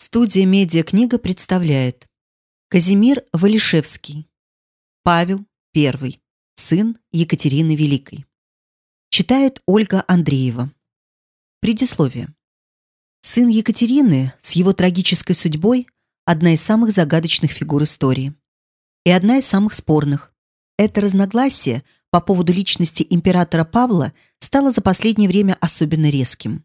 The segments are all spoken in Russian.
Студия «Медиакнига» представляет Казимир Валишевский Павел I, сын Екатерины Великой. Читает Ольга Андреева. Предисловие. Сын Екатерины с его трагической судьбой – одна из самых загадочных фигур истории. И одна из самых спорных. Это разногласие по поводу личности императора Павла стало за последнее время особенно резким.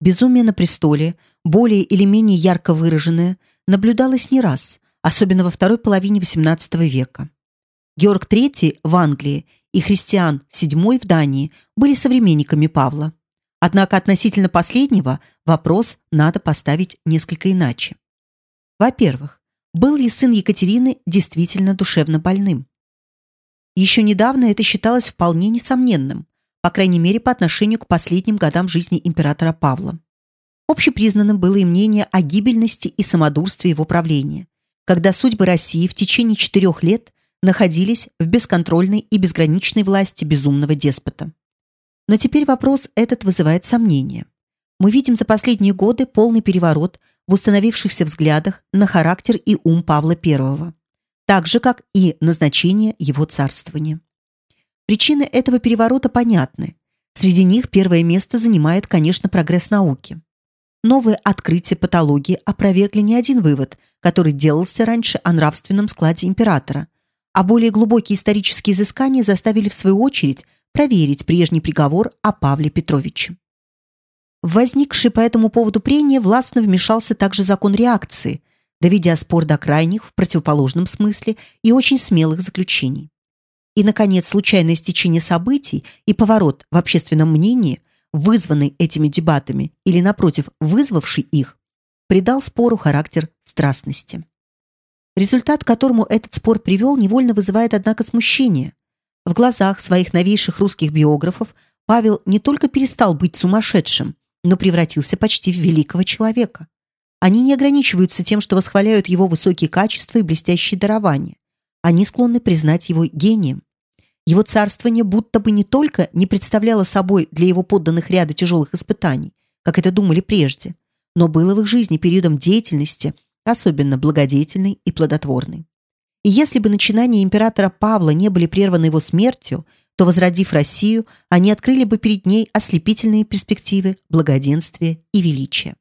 Безумие на престоле, более или менее ярко выраженное, наблюдалось не раз, особенно во второй половине XVIII века. Георг III в Англии и Христиан VII в Дании были современниками Павла. Однако относительно последнего вопрос надо поставить несколько иначе. Во-первых, был ли сын Екатерины действительно душевно больным? Еще недавно это считалось вполне несомненным по крайней мере по отношению к последним годам жизни императора Павла. Общепризнанным было и мнение о гибельности и самодурстве его правления, когда судьбы России в течение четырех лет находились в бесконтрольной и безграничной власти безумного деспота. Но теперь вопрос этот вызывает сомнения. Мы видим за последние годы полный переворот в установившихся взглядах на характер и ум Павла I, так же, как и назначение его царствования. Причины этого переворота понятны. Среди них первое место занимает, конечно, прогресс науки. Новые открытия патологии опровергли не один вывод, который делался раньше о нравственном складе императора, а более глубокие исторические изыскания заставили в свою очередь проверить прежний приговор о Павле Петровиче. В по этому поводу прения властно вмешался также закон реакции, доведя спор до крайних в противоположном смысле и очень смелых заключений. И, наконец, случайное стечение событий и поворот в общественном мнении, вызванный этими дебатами или, напротив, вызвавший их, придал спору характер страстности. Результат, к которому этот спор привел, невольно вызывает, однако, смущение. В глазах своих новейших русских биографов Павел не только перестал быть сумасшедшим, но превратился почти в великого человека. Они не ограничиваются тем, что восхваляют его высокие качества и блестящие дарования. Они склонны признать его гением. Его царствование будто бы не только не представляло собой для его подданных ряда тяжелых испытаний, как это думали прежде, но было в их жизни периодом деятельности, особенно благодетельной и плодотворной. И если бы начинания императора Павла не были прерваны его смертью, то, возродив Россию, они открыли бы перед ней ослепительные перспективы благоденствия и величия.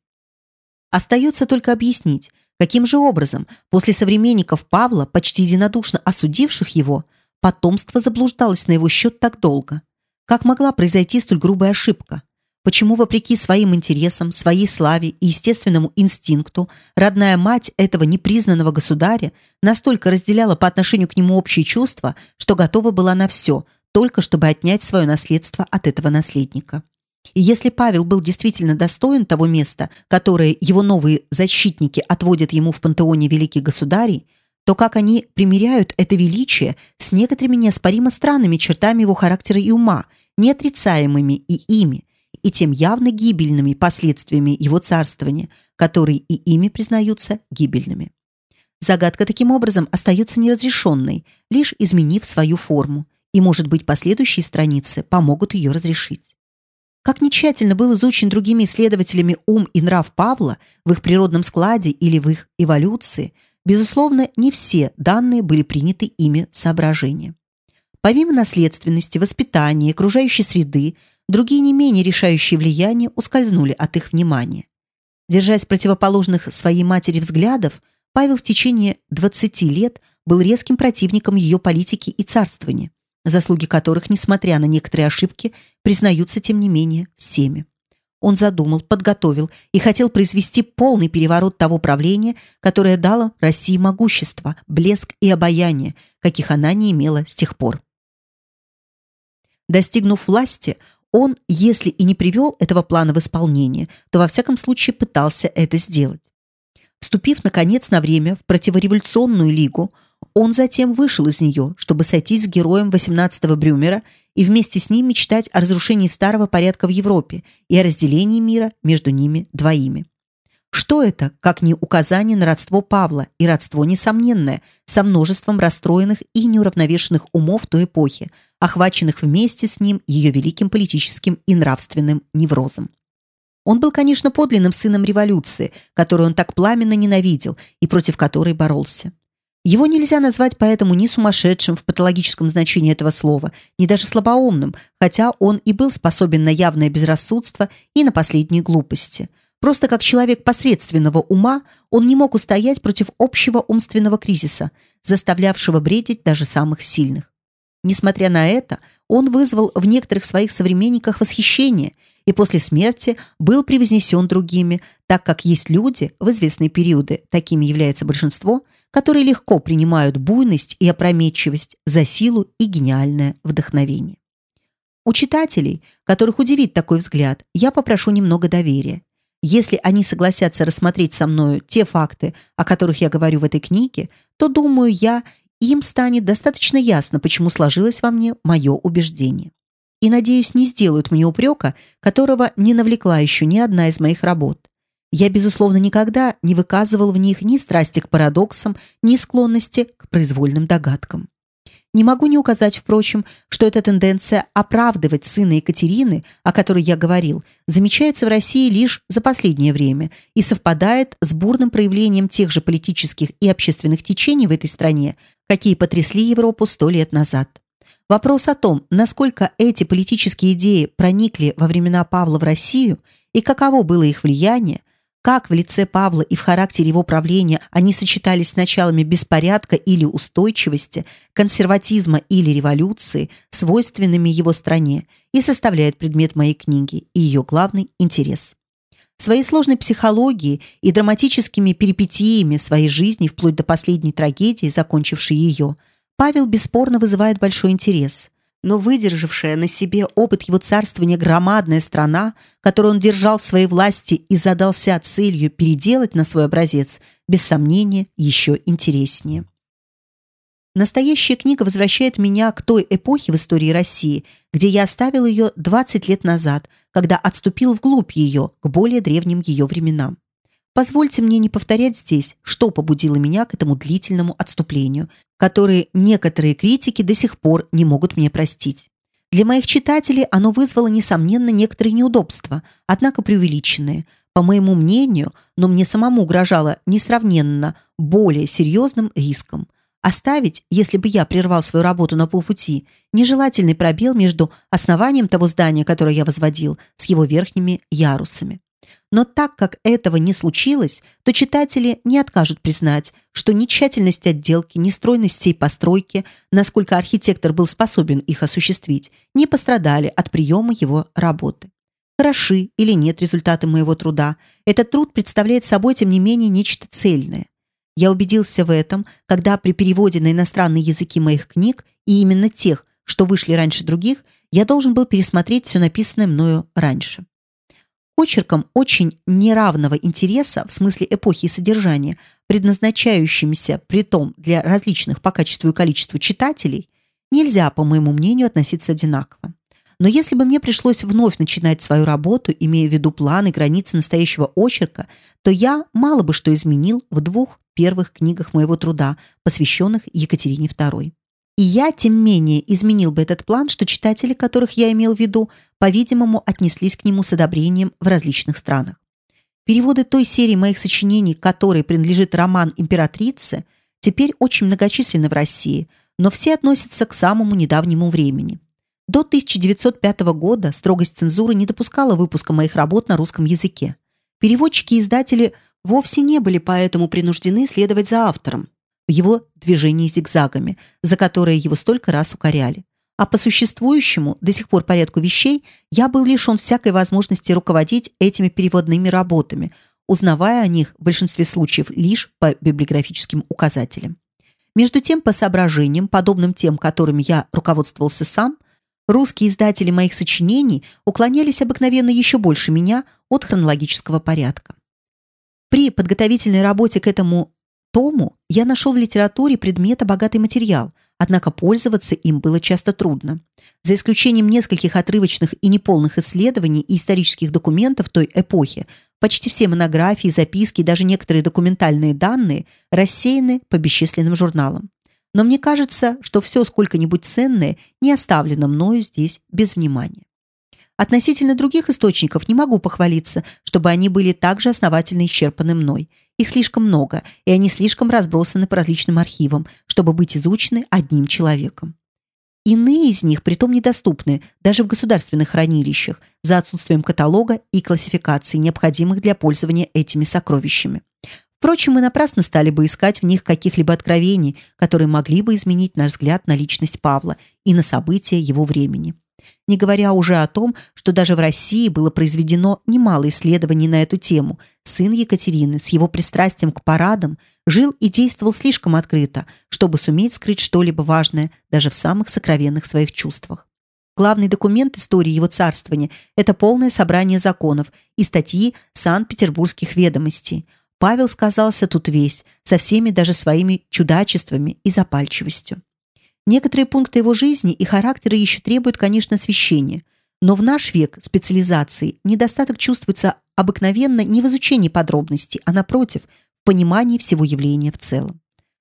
Остается только объяснить, каким же образом после современников Павла, почти единодушно осудивших его, Потомство заблуждалось на его счет так долго. Как могла произойти столь грубая ошибка? Почему, вопреки своим интересам, своей славе и естественному инстинкту, родная мать этого непризнанного государя настолько разделяла по отношению к нему общие чувства, что готова была на все, только чтобы отнять свое наследство от этого наследника? И если Павел был действительно достоин того места, которое его новые защитники отводят ему в пантеоне великих государей, то как они примеряют это величие с некоторыми неоспоримо странными чертами его характера и ума, неотрицаемыми и ими, и тем явно гибельными последствиями его царствования, которые и ими признаются гибельными. Загадка таким образом остается неразрешенной, лишь изменив свою форму, и, может быть, последующие страницы помогут ее разрешить. Как нечаянно был изучен другими исследователями ум и нрав Павла в их природном складе или в их эволюции – Безусловно, не все данные были приняты ими соображения. Помимо наследственности, воспитания, окружающей среды, другие не менее решающие влияния ускользнули от их внимания. Держась противоположных своей матери взглядов, Павел в течение 20 лет был резким противником ее политики и царствования, заслуги которых, несмотря на некоторые ошибки, признаются тем не менее всеми. Он задумал, подготовил и хотел произвести полный переворот того правления, которое дало России могущество, блеск и обаяние, каких она не имела с тех пор. Достигнув власти, он, если и не привел этого плана в исполнение, то во всяком случае пытался это сделать. Вступив, наконец, на время в противореволюционную лигу, он затем вышел из нее, чтобы сойтись с героем 18-го Брюмера и вместе с ним мечтать о разрушении старого порядка в Европе и о разделении мира между ними двоими. Что это, как не указание на родство Павла, и родство несомненное, со множеством расстроенных и неуравновешенных умов той эпохи, охваченных вместе с ним ее великим политическим и нравственным неврозом. Он был, конечно, подлинным сыном революции, которую он так пламенно ненавидел и против которой боролся. Его нельзя назвать поэтому ни сумасшедшим в патологическом значении этого слова, ни даже слабоумным, хотя он и был способен на явное безрассудство и на последние глупости. Просто как человек посредственного ума он не мог устоять против общего умственного кризиса, заставлявшего бредить даже самых сильных. Несмотря на это, он вызвал в некоторых своих современниках восхищение и после смерти был превознесен другими, так как есть люди в известные периоды, такими является большинство, которые легко принимают буйность и опрометчивость за силу и гениальное вдохновение. У читателей, которых удивит такой взгляд, я попрошу немного доверия. Если они согласятся рассмотреть со мною те факты, о которых я говорю в этой книге, то, думаю, я им станет достаточно ясно, почему сложилось во мне мое убеждение. И, надеюсь, не сделают мне упрека, которого не навлекла еще ни одна из моих работ. Я, безусловно, никогда не выказывал в них ни страсти к парадоксам, ни склонности к произвольным догадкам. Не могу не указать, впрочем, что эта тенденция оправдывать сына Екатерины, о которой я говорил, замечается в России лишь за последнее время и совпадает с бурным проявлением тех же политических и общественных течений в этой стране, какие потрясли Европу сто лет назад. Вопрос о том, насколько эти политические идеи проникли во времена Павла в Россию и каково было их влияние, как в лице Павла и в характере его правления они сочетались с началами беспорядка или устойчивости, консерватизма или революции, свойственными его стране, и составляет предмет моей книги и ее главный интерес. Своей сложной психологией и драматическими перипетиями своей жизни вплоть до последней трагедии, закончившей ее, Павел бесспорно вызывает большой интерес – но выдержавшая на себе опыт его царствования громадная страна, которую он держал в своей власти и задался целью переделать на свой образец, без сомнения, еще интереснее. Настоящая книга возвращает меня к той эпохе в истории России, где я оставил ее 20 лет назад, когда отступил вглубь ее, к более древним ее временам. Позвольте мне не повторять здесь, что побудило меня к этому длительному отступлению, которое некоторые критики до сих пор не могут мне простить. Для моих читателей оно вызвало, несомненно, некоторые неудобства, однако преувеличенные. По моему мнению, но мне самому угрожало несравненно более серьезным риском. Оставить, если бы я прервал свою работу на полпути, нежелательный пробел между основанием того здания, которое я возводил, с его верхними ярусами. Но так как этого не случилось, то читатели не откажут признать, что ни тщательность отделки, ни всей постройки, насколько архитектор был способен их осуществить, не пострадали от приема его работы. Хороши или нет результаты моего труда, этот труд представляет собой, тем не менее, нечто цельное. Я убедился в этом, когда при переводе на иностранные языки моих книг, и именно тех, что вышли раньше других, я должен был пересмотреть все написанное мною раньше. Очерком очень неравного интереса в смысле эпохи и содержания, предназначающимся при том для различных по качеству и количеству читателей, нельзя, по моему мнению, относиться одинаково. Но если бы мне пришлось вновь начинать свою работу, имея в виду планы, границы настоящего очерка, то я мало бы что изменил в двух первых книгах моего труда, посвященных Екатерине II. И я, тем менее, изменил бы этот план, что читатели, которых я имел в виду, по-видимому, отнеслись к нему с одобрением в различных странах. Переводы той серии моих сочинений, которой принадлежит роман «Императрица», теперь очень многочисленны в России, но все относятся к самому недавнему времени. До 1905 года строгость цензуры не допускала выпуска моих работ на русском языке. Переводчики и издатели вовсе не были поэтому принуждены следовать за автором в его движении зигзагами, за которые его столько раз укоряли. А по существующему до сих пор порядку вещей я был лишен всякой возможности руководить этими переводными работами, узнавая о них в большинстве случаев лишь по библиографическим указателям. Между тем, по соображениям, подобным тем, которыми я руководствовался сам, русские издатели моих сочинений уклонялись обыкновенно еще больше меня от хронологического порядка. При подготовительной работе к этому тому я нашел в литературе предмета богатый материал, однако пользоваться им было часто трудно. За исключением нескольких отрывочных и неполных исследований и исторических документов той эпохи, почти все монографии, записки и даже некоторые документальные данные рассеяны по бесчисленным журналам. Но мне кажется, что все сколько-нибудь ценное не оставлено мною здесь без внимания. Относительно других источников не могу похвалиться, чтобы они были также основательно исчерпаны мной. Их слишком много, и они слишком разбросаны по различным архивам, чтобы быть изучены одним человеком. Иные из них притом недоступны даже в государственных хранилищах за отсутствием каталога и классификации, необходимых для пользования этими сокровищами. Впрочем, мы напрасно стали бы искать в них каких-либо откровений, которые могли бы изменить наш взгляд на личность Павла и на события его времени. Не говоря уже о том, что даже в России было произведено немало исследований на эту тему. Сын Екатерины с его пристрастием к парадам жил и действовал слишком открыто, чтобы суметь скрыть что-либо важное даже в самых сокровенных своих чувствах. Главный документ истории его царствования – это полное собрание законов и статьи Санкт-Петербургских ведомостей. Павел сказался тут весь, со всеми даже своими чудачествами и запальчивостью. Некоторые пункты его жизни и характера еще требуют, конечно, освещения, но в наш век специализации недостаток чувствуется обыкновенно не в изучении подробностей, а напротив, в понимании всего явления в целом.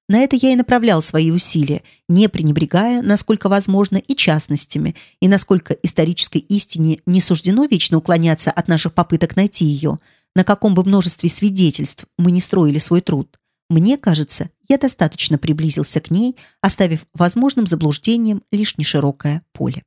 На это я и направлял свои усилия, не пренебрегая, насколько возможно, и частностями, и насколько исторической истине не суждено вечно уклоняться от наших попыток найти ее, на каком бы множестве свидетельств мы не строили свой труд. Мне кажется, я достаточно приблизился к ней, оставив возможным заблуждением лишь неширокое поле.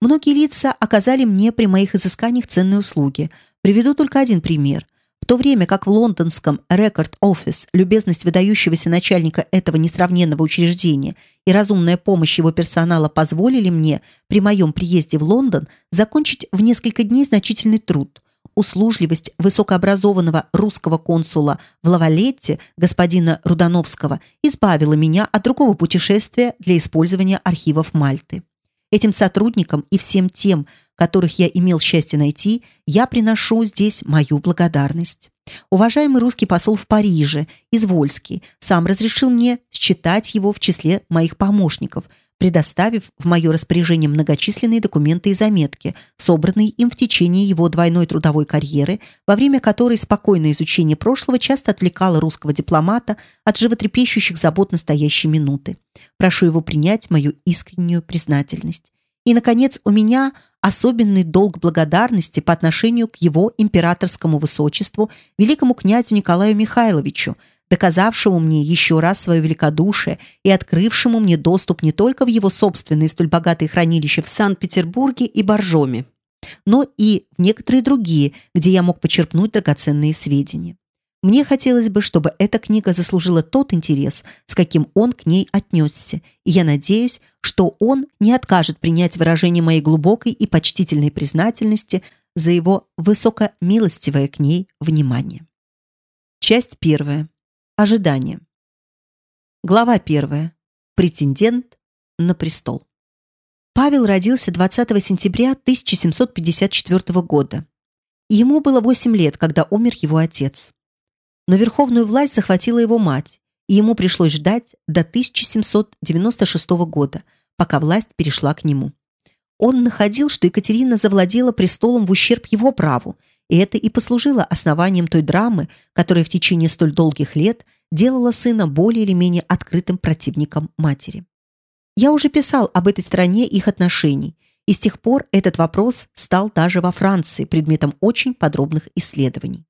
Многие лица оказали мне при моих изысканиях ценные услуги. Приведу только один пример – в то время как в лондонском Record Office любезность выдающегося начальника этого несравненного учреждения и разумная помощь его персонала позволили мне при моем приезде в Лондон закончить в несколько дней значительный труд. Услужливость высокообразованного русского консула в Лавалетте, господина Рудановского, избавила меня от другого путешествия для использования архивов Мальты. Этим сотрудникам и всем тем, которых я имел счастье найти, я приношу здесь мою благодарность. Уважаемый русский посол в Париже, Извольский, сам разрешил мне считать его в числе моих помощников, предоставив в мое распоряжение многочисленные документы и заметки, собранные им в течение его двойной трудовой карьеры, во время которой спокойное изучение прошлого часто отвлекало русского дипломата от животрепещущих забот настоящей минуты. Прошу его принять мою искреннюю признательность. И, наконец, у меня особенный долг благодарности по отношению к его императорскому высочеству, великому князю Николаю Михайловичу, доказавшему мне еще раз свое великодушие и открывшему мне доступ не только в его собственные столь богатые хранилища в Санкт-Петербурге и Боржоме, но и в некоторые другие, где я мог почерпнуть драгоценные сведения. Мне хотелось бы, чтобы эта книга заслужила тот интерес, с каким он к ней отнесся, и я надеюсь, что он не откажет принять выражение моей глубокой и почтительной признательности за его высокомилостивое к ней внимание. Часть первая. Ожидание. Глава первая. Претендент на престол. Павел родился 20 сентября 1754 года. Ему было 8 лет, когда умер его отец. Но верховную власть захватила его мать, и ему пришлось ждать до 1796 года, пока власть перешла к нему. Он находил, что Екатерина завладела престолом в ущерб его праву, и это и послужило основанием той драмы, которая в течение столь долгих лет делала сына более или менее открытым противником матери. Я уже писал об этой стороне их отношений, и с тех пор этот вопрос стал даже во Франции предметом очень подробных исследований.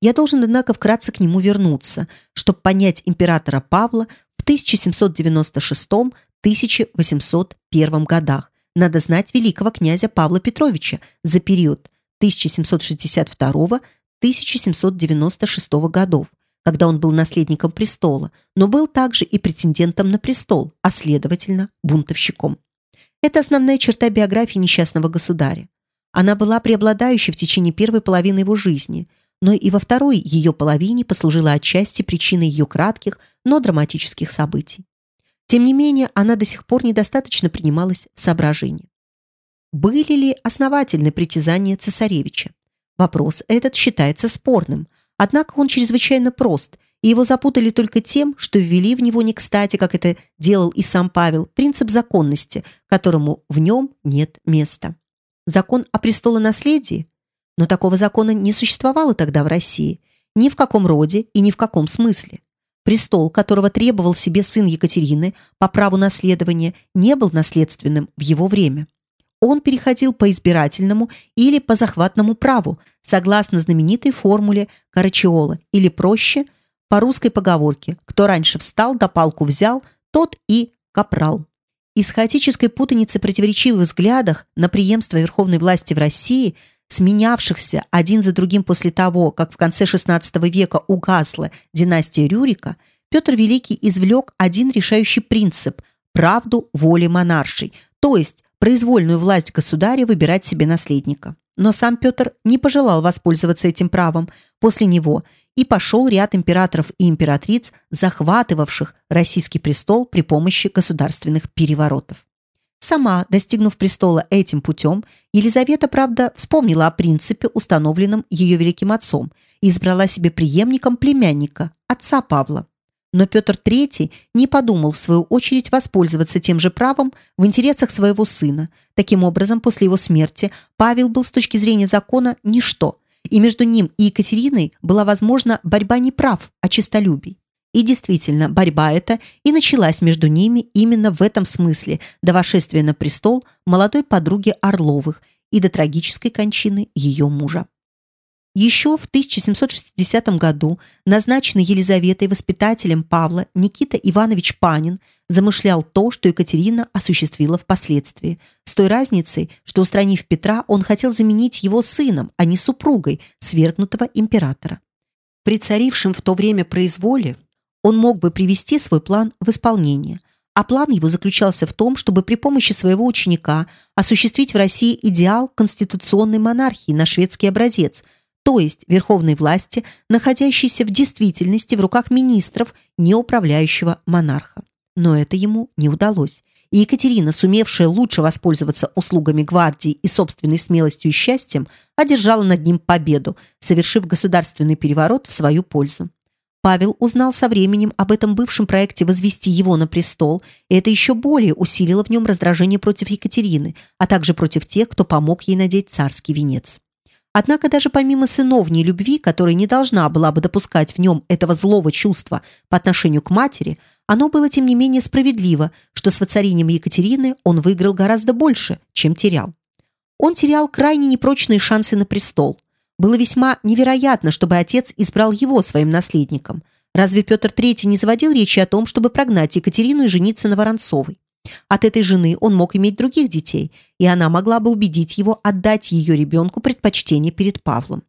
Я должен, однако, вкратце к нему вернуться, чтобы понять императора Павла в 1796-1801 годах. Надо знать великого князя Павла Петровича за период 1762-1796 годов, когда он был наследником престола, но был также и претендентом на престол, а следовательно, бунтовщиком. Это основная черта биографии несчастного государя. Она была преобладающей в течение первой половины его жизни – но и во второй ее половине послужила отчасти причиной ее кратких, но драматических событий. Тем не менее, она до сих пор недостаточно принималась в соображение. Были ли основательны притязания цесаревича? Вопрос этот считается спорным, однако он чрезвычайно прост, и его запутали только тем, что ввели в него не кстати, как это делал и сам Павел, принцип законности, которому в нем нет места. Закон о престолонаследии но такого закона не существовало тогда в России, ни в каком роде и ни в каком смысле. Престол, которого требовал себе сын Екатерины по праву наследования, не был наследственным в его время. Он переходил по избирательному или по захватному праву, согласно знаменитой формуле Карачиола, или проще, по русской поговорке «кто раньше встал, да палку взял, тот и капрал». Из хаотической путаницы противоречивых взглядах на преемство верховной власти в России, сменявшихся один за другим после того, как в конце XVI века угасла династия Рюрика, Петр Великий извлек один решающий принцип – правду воли монаршей, то есть произвольную власть государя выбирать себе наследника. Но сам Петр не пожелал воспользоваться этим правом после него и пошел ряд императоров и императриц, захватывавших российский престол при помощи государственных переворотов. Сама, достигнув престола этим путем, Елизавета, правда, вспомнила о принципе, установленном ее великим отцом, и избрала себе преемником племянника, отца Павла. Но Петр III не подумал, в свою очередь, воспользоваться тем же правом в интересах своего сына. Таким образом, после его смерти Павел был с точки зрения закона ничто, и между ним и Екатериной была возможна борьба не прав, а честолюбий. И действительно, борьба эта и началась между ними именно в этом смысле до восшествия на престол молодой подруги Орловых и до трагической кончины ее мужа. Еще в 1760 году назначенный Елизаветой воспитателем Павла Никита Иванович Панин замышлял то, что Екатерина осуществила впоследствии, с той разницей, что, устранив Петра, он хотел заменить его сыном, а не супругой свергнутого императора. При царившем в то время произволе он мог бы привести свой план в исполнение, а план его заключался в том, чтобы при помощи своего ученика осуществить в России идеал конституционной монархии на шведский образец – то есть верховной власти, находящейся в действительности в руках министров, не управляющего монарха. Но это ему не удалось. И Екатерина, сумевшая лучше воспользоваться услугами гвардии и собственной смелостью и счастьем, одержала над ним победу, совершив государственный переворот в свою пользу. Павел узнал со временем об этом бывшем проекте возвести его на престол, и это еще более усилило в нем раздражение против Екатерины, а также против тех, кто помог ей надеть царский венец. Однако даже помимо сыновней любви, которая не должна была бы допускать в нем этого злого чувства по отношению к матери, оно было тем не менее справедливо, что с воцарением Екатерины он выиграл гораздо больше, чем терял. Он терял крайне непрочные шансы на престол. Было весьма невероятно, чтобы отец избрал его своим наследником. Разве Петр III не заводил речи о том, чтобы прогнать Екатерину и жениться на Воронцовой? От этой жены он мог иметь других детей, и она могла бы убедить его отдать ее ребенку предпочтение перед Павлом.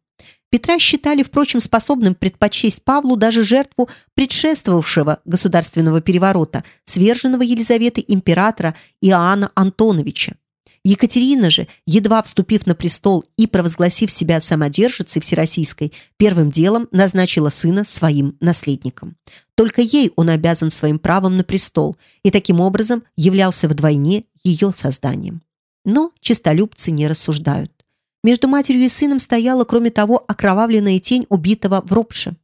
Петра считали, впрочем, способным предпочесть Павлу даже жертву предшествовавшего государственного переворота, сверженного Елизаветой императора Иоанна Антоновича. Екатерина же, едва вступив на престол и провозгласив себя самодержицей всероссийской, первым делом назначила сына своим наследником. Только ей он обязан своим правом на престол и таким образом являлся вдвойне ее созданием. Но честолюбцы не рассуждают. Между матерью и сыном стояла, кроме того, окровавленная тень убитого в Ропше.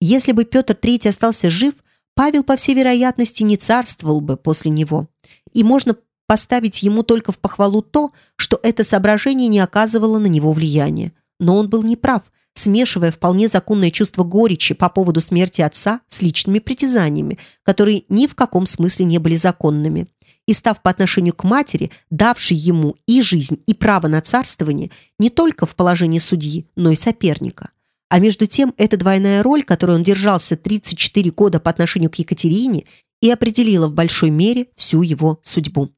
Если бы Петр III остался жив, Павел, по всей вероятности, не царствовал бы после него. И можно поставить ему только в похвалу то, что это соображение не оказывало на него влияния. Но он был неправ, смешивая вполне законное чувство горечи по поводу смерти отца с личными притязаниями, которые ни в каком смысле не были законными. И став по отношению к матери, давшей ему и жизнь, и право на царствование, не только в положении судьи, но и соперника. А между тем, эта двойная роль, которой он держался 34 года по отношению к Екатерине, и определила в большой мере всю его судьбу.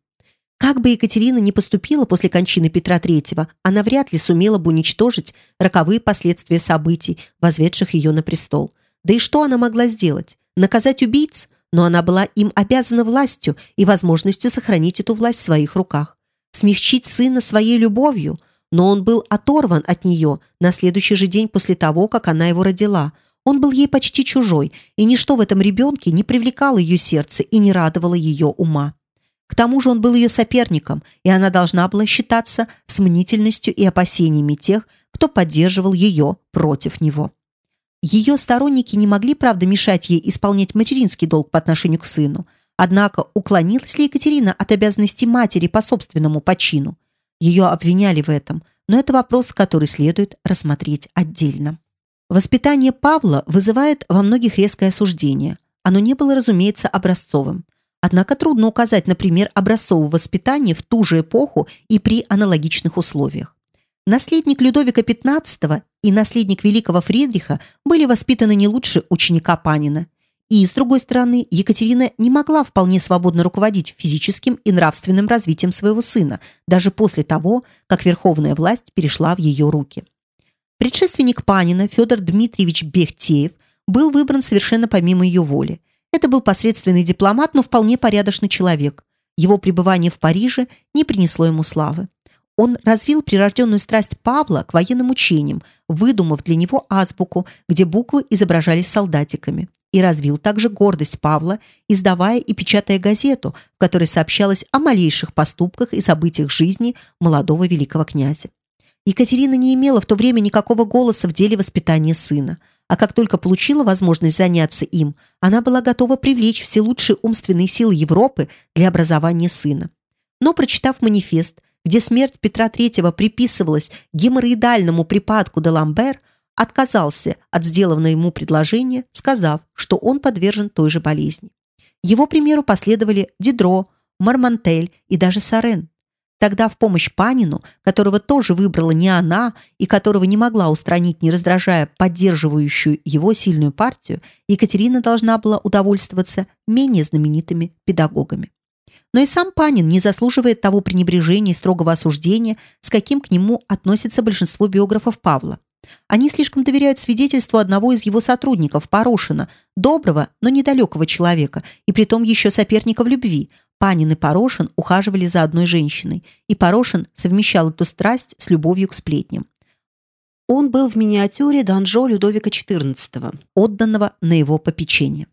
Как бы Екатерина ни поступила после кончины Петра III, она вряд ли сумела бы уничтожить роковые последствия событий, возведших ее на престол. Да и что она могла сделать? Наказать убийц? Но она была им обязана властью и возможностью сохранить эту власть в своих руках. Смягчить сына своей любовью? Но он был оторван от нее на следующий же день после того, как она его родила. Он был ей почти чужой, и ничто в этом ребенке не привлекало ее сердце и не радовало ее ума. К тому же он был ее соперником, и она должна была считаться с мнительностью и опасениями тех, кто поддерживал ее против него. Ее сторонники не могли, правда, мешать ей исполнять материнский долг по отношению к сыну. Однако уклонилась ли Екатерина от обязанностей матери по собственному почину? Ее обвиняли в этом, но это вопрос, который следует рассмотреть отдельно. Воспитание Павла вызывает во многих резкое осуждение. Оно не было, разумеется, образцовым. Однако трудно указать, например, образцового воспитания в ту же эпоху и при аналогичных условиях. Наследник Людовика XV и наследник великого Фридриха были воспитаны не лучше ученика Панина. И, с другой стороны, Екатерина не могла вполне свободно руководить физическим и нравственным развитием своего сына, даже после того, как верховная власть перешла в ее руки. Предшественник Панина Федор Дмитриевич Бехтеев был выбран совершенно помимо ее воли. Это был посредственный дипломат, но вполне порядочный человек. Его пребывание в Париже не принесло ему славы. Он развил прирожденную страсть Павла к военным учениям, выдумав для него азбуку, где буквы изображались солдатиками. И развил также гордость Павла, издавая и печатая газету, в которой сообщалось о малейших поступках и событиях жизни молодого великого князя. Екатерина не имела в то время никакого голоса в деле воспитания сына, а как только получила возможность заняться им, она была готова привлечь все лучшие умственные силы Европы для образования сына. Но, прочитав манифест, где смерть Петра III приписывалась геморроидальному припадку де Ламбер, отказался от сделанного ему предложения, сказав, что он подвержен той же болезни. Его примеру последовали Дидро, Мармантель и даже Сарен. Тогда в помощь Панину, которого тоже выбрала не она и которого не могла устранить, не раздражая поддерживающую его сильную партию, Екатерина должна была удовольствоваться менее знаменитыми педагогами. Но и сам Панин не заслуживает того пренебрежения и строгого осуждения, с каким к нему относится большинство биографов Павла. Они слишком доверяют свидетельству одного из его сотрудников, Порошина, доброго, но недалекого человека, и притом еще соперника в любви. Панин и Порошин ухаживали за одной женщиной, и Порошин совмещал эту страсть с любовью к сплетням. Он был в миниатюре Данжо Людовика XIV, отданного на его попечение.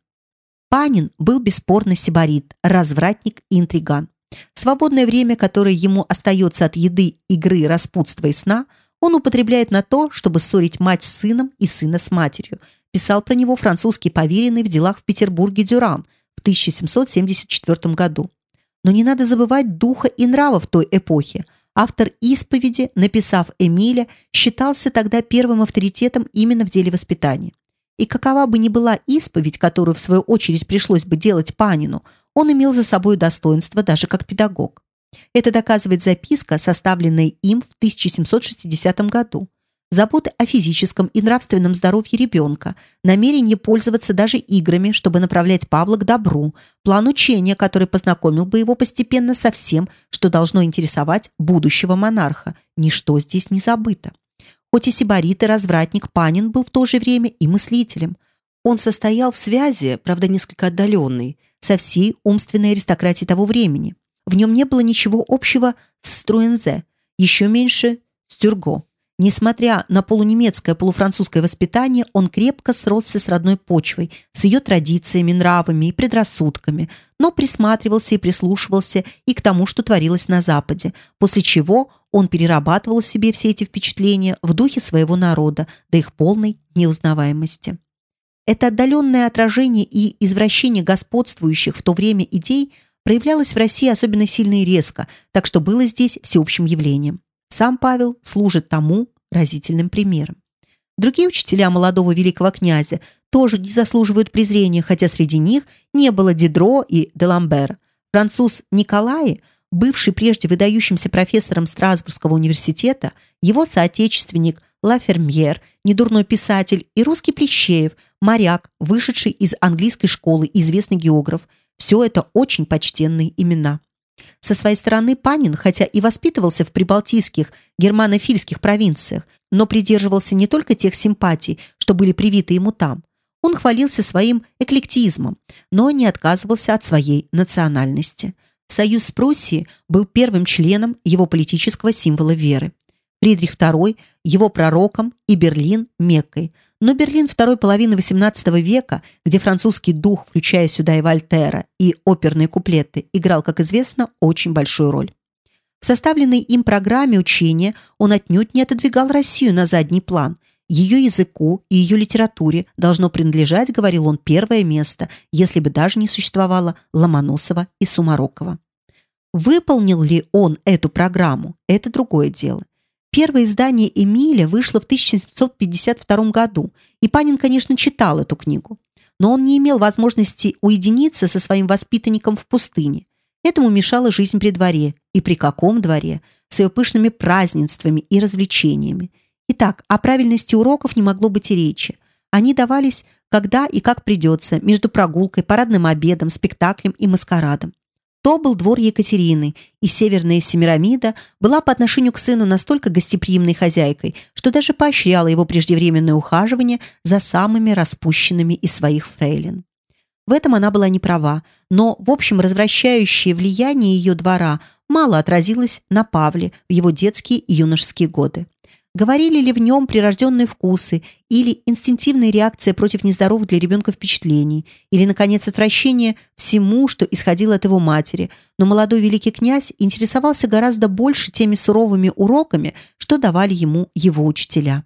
Панин был бесспорно сибарит, развратник и интриган. Свободное время, которое ему остается от еды, игры, распутства и сна, он употребляет на то, чтобы ссорить мать с сыном и сына с матерью. Писал про него французский поверенный в делах в Петербурге Дюран 1774 году. Но не надо забывать духа и нрава в той эпохе. Автор исповеди, написав Эмиля, считался тогда первым авторитетом именно в деле воспитания. И какова бы ни была исповедь, которую в свою очередь пришлось бы делать Панину, он имел за собой достоинство даже как педагог. Это доказывает записка, составленная им в 1760 году. Заботы о физическом и нравственном здоровье ребенка, намерение пользоваться даже играми, чтобы направлять Павла к добру, план учения, который познакомил бы его постепенно со всем, что должно интересовать будущего монарха. Ничто здесь не забыто. Хоть и сибарит и развратник, Панин был в то же время и мыслителем. Он состоял в связи, правда несколько отдаленной, со всей умственной аристократией того времени. В нем не было ничего общего с Струензе, еще меньше с Тюрго. Несмотря на полунемецкое, полуфранцузское воспитание, он крепко сросся с родной почвой, с ее традициями, нравами и предрассудками, но присматривался и прислушивался и к тому, что творилось на Западе, после чего он перерабатывал в себе все эти впечатления в духе своего народа до их полной неузнаваемости. Это отдаленное отражение и извращение господствующих в то время идей проявлялось в России особенно сильно и резко, так что было здесь всеобщим явлением. Сам Павел служит тому разительным примером. Другие учителя молодого великого князя тоже не заслуживают презрения, хотя среди них не было Дидро и Деламбера. Француз Николай, бывший прежде выдающимся профессором Страсбургского университета, его соотечественник Лафермьер, недурной писатель, и русский Плещеев, моряк, вышедший из английской школы, известный географ. Все это очень почтенные имена. Со своей стороны Панин, хотя и воспитывался в прибалтийских, германофильских провинциях, но придерживался не только тех симпатий, что были привиты ему там. Он хвалился своим эклектизмом, но не отказывался от своей национальности. Союз с Пруссией был первым членом его политического символа веры. Фридрих II – его пророком и Берлин – Меккой – но Берлин второй половины XVIII века, где французский дух, включая сюда и Вольтера, и оперные куплеты, играл, как известно, очень большую роль. В составленной им программе учения он отнюдь не отодвигал Россию на задний план. Ее языку и ее литературе должно принадлежать, говорил он, первое место, если бы даже не существовало Ломоносова и Сумарокова. Выполнил ли он эту программу – это другое дело. Первое издание «Эмиля» вышло в 1752 году, и Панин, конечно, читал эту книгу. но он не имел возможности уединиться со своим воспитанником в пустыне. Этому мешала жизнь при дворе, и при каком дворе, с ее пышными празднествами и развлечениями. Итак, о правильности уроков не могло быть и речи. Они давались когда и как придется, между прогулкой, парадным обедом, спектаклем и маскарадом. То был двор Екатерины, и северная Семирамида была по отношению к сыну настолько гостеприимной хозяйкой, что даже поощряла его преждевременное ухаживание за самыми распущенными из своих фрейлин. В этом она была не права, но, в общем, развращающее влияние ее двора мало отразилось на Павле в его детские и юношеские годы. Говорили ли в нем прирожденные вкусы или инстинктивная реакция против нездоровых для ребенка впечатлений, или, наконец, отвращение всему, что исходило от его матери. Но молодой великий князь интересовался гораздо больше теми суровыми уроками, что давали ему его учителя.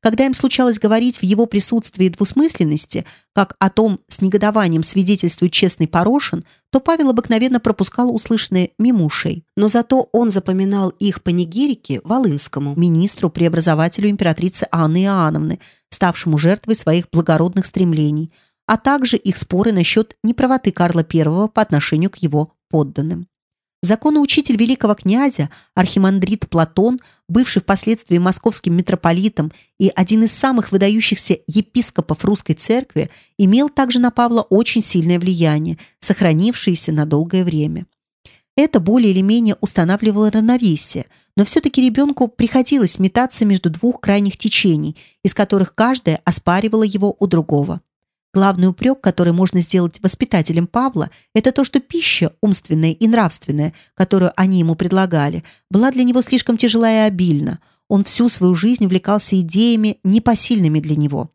Когда им случалось говорить в его присутствии двусмысленности, как о том с негодованием свидетельствует честный Порошин, то Павел обыкновенно пропускал услышанные мимо ушей. Но зато он запоминал их по Нигирике Волынскому, министру-преобразователю императрицы Анны Иоанновны, ставшему жертвой своих благородных стремлений, а также их споры насчет неправоты Карла I по отношению к его подданным. Законоучитель великого князя, архимандрит Платон, бывший впоследствии московским митрополитом и один из самых выдающихся епископов русской церкви, имел также на Павла очень сильное влияние, сохранившееся на долгое время. Это более или менее устанавливало равновесие, но все-таки ребенку приходилось метаться между двух крайних течений, из которых каждое оспаривало его у другого. Главный упрек, который можно сделать воспитателям Павла, это то, что пища, умственная и нравственная, которую они ему предлагали, была для него слишком тяжела и обильна. Он всю свою жизнь увлекался идеями, непосильными для него.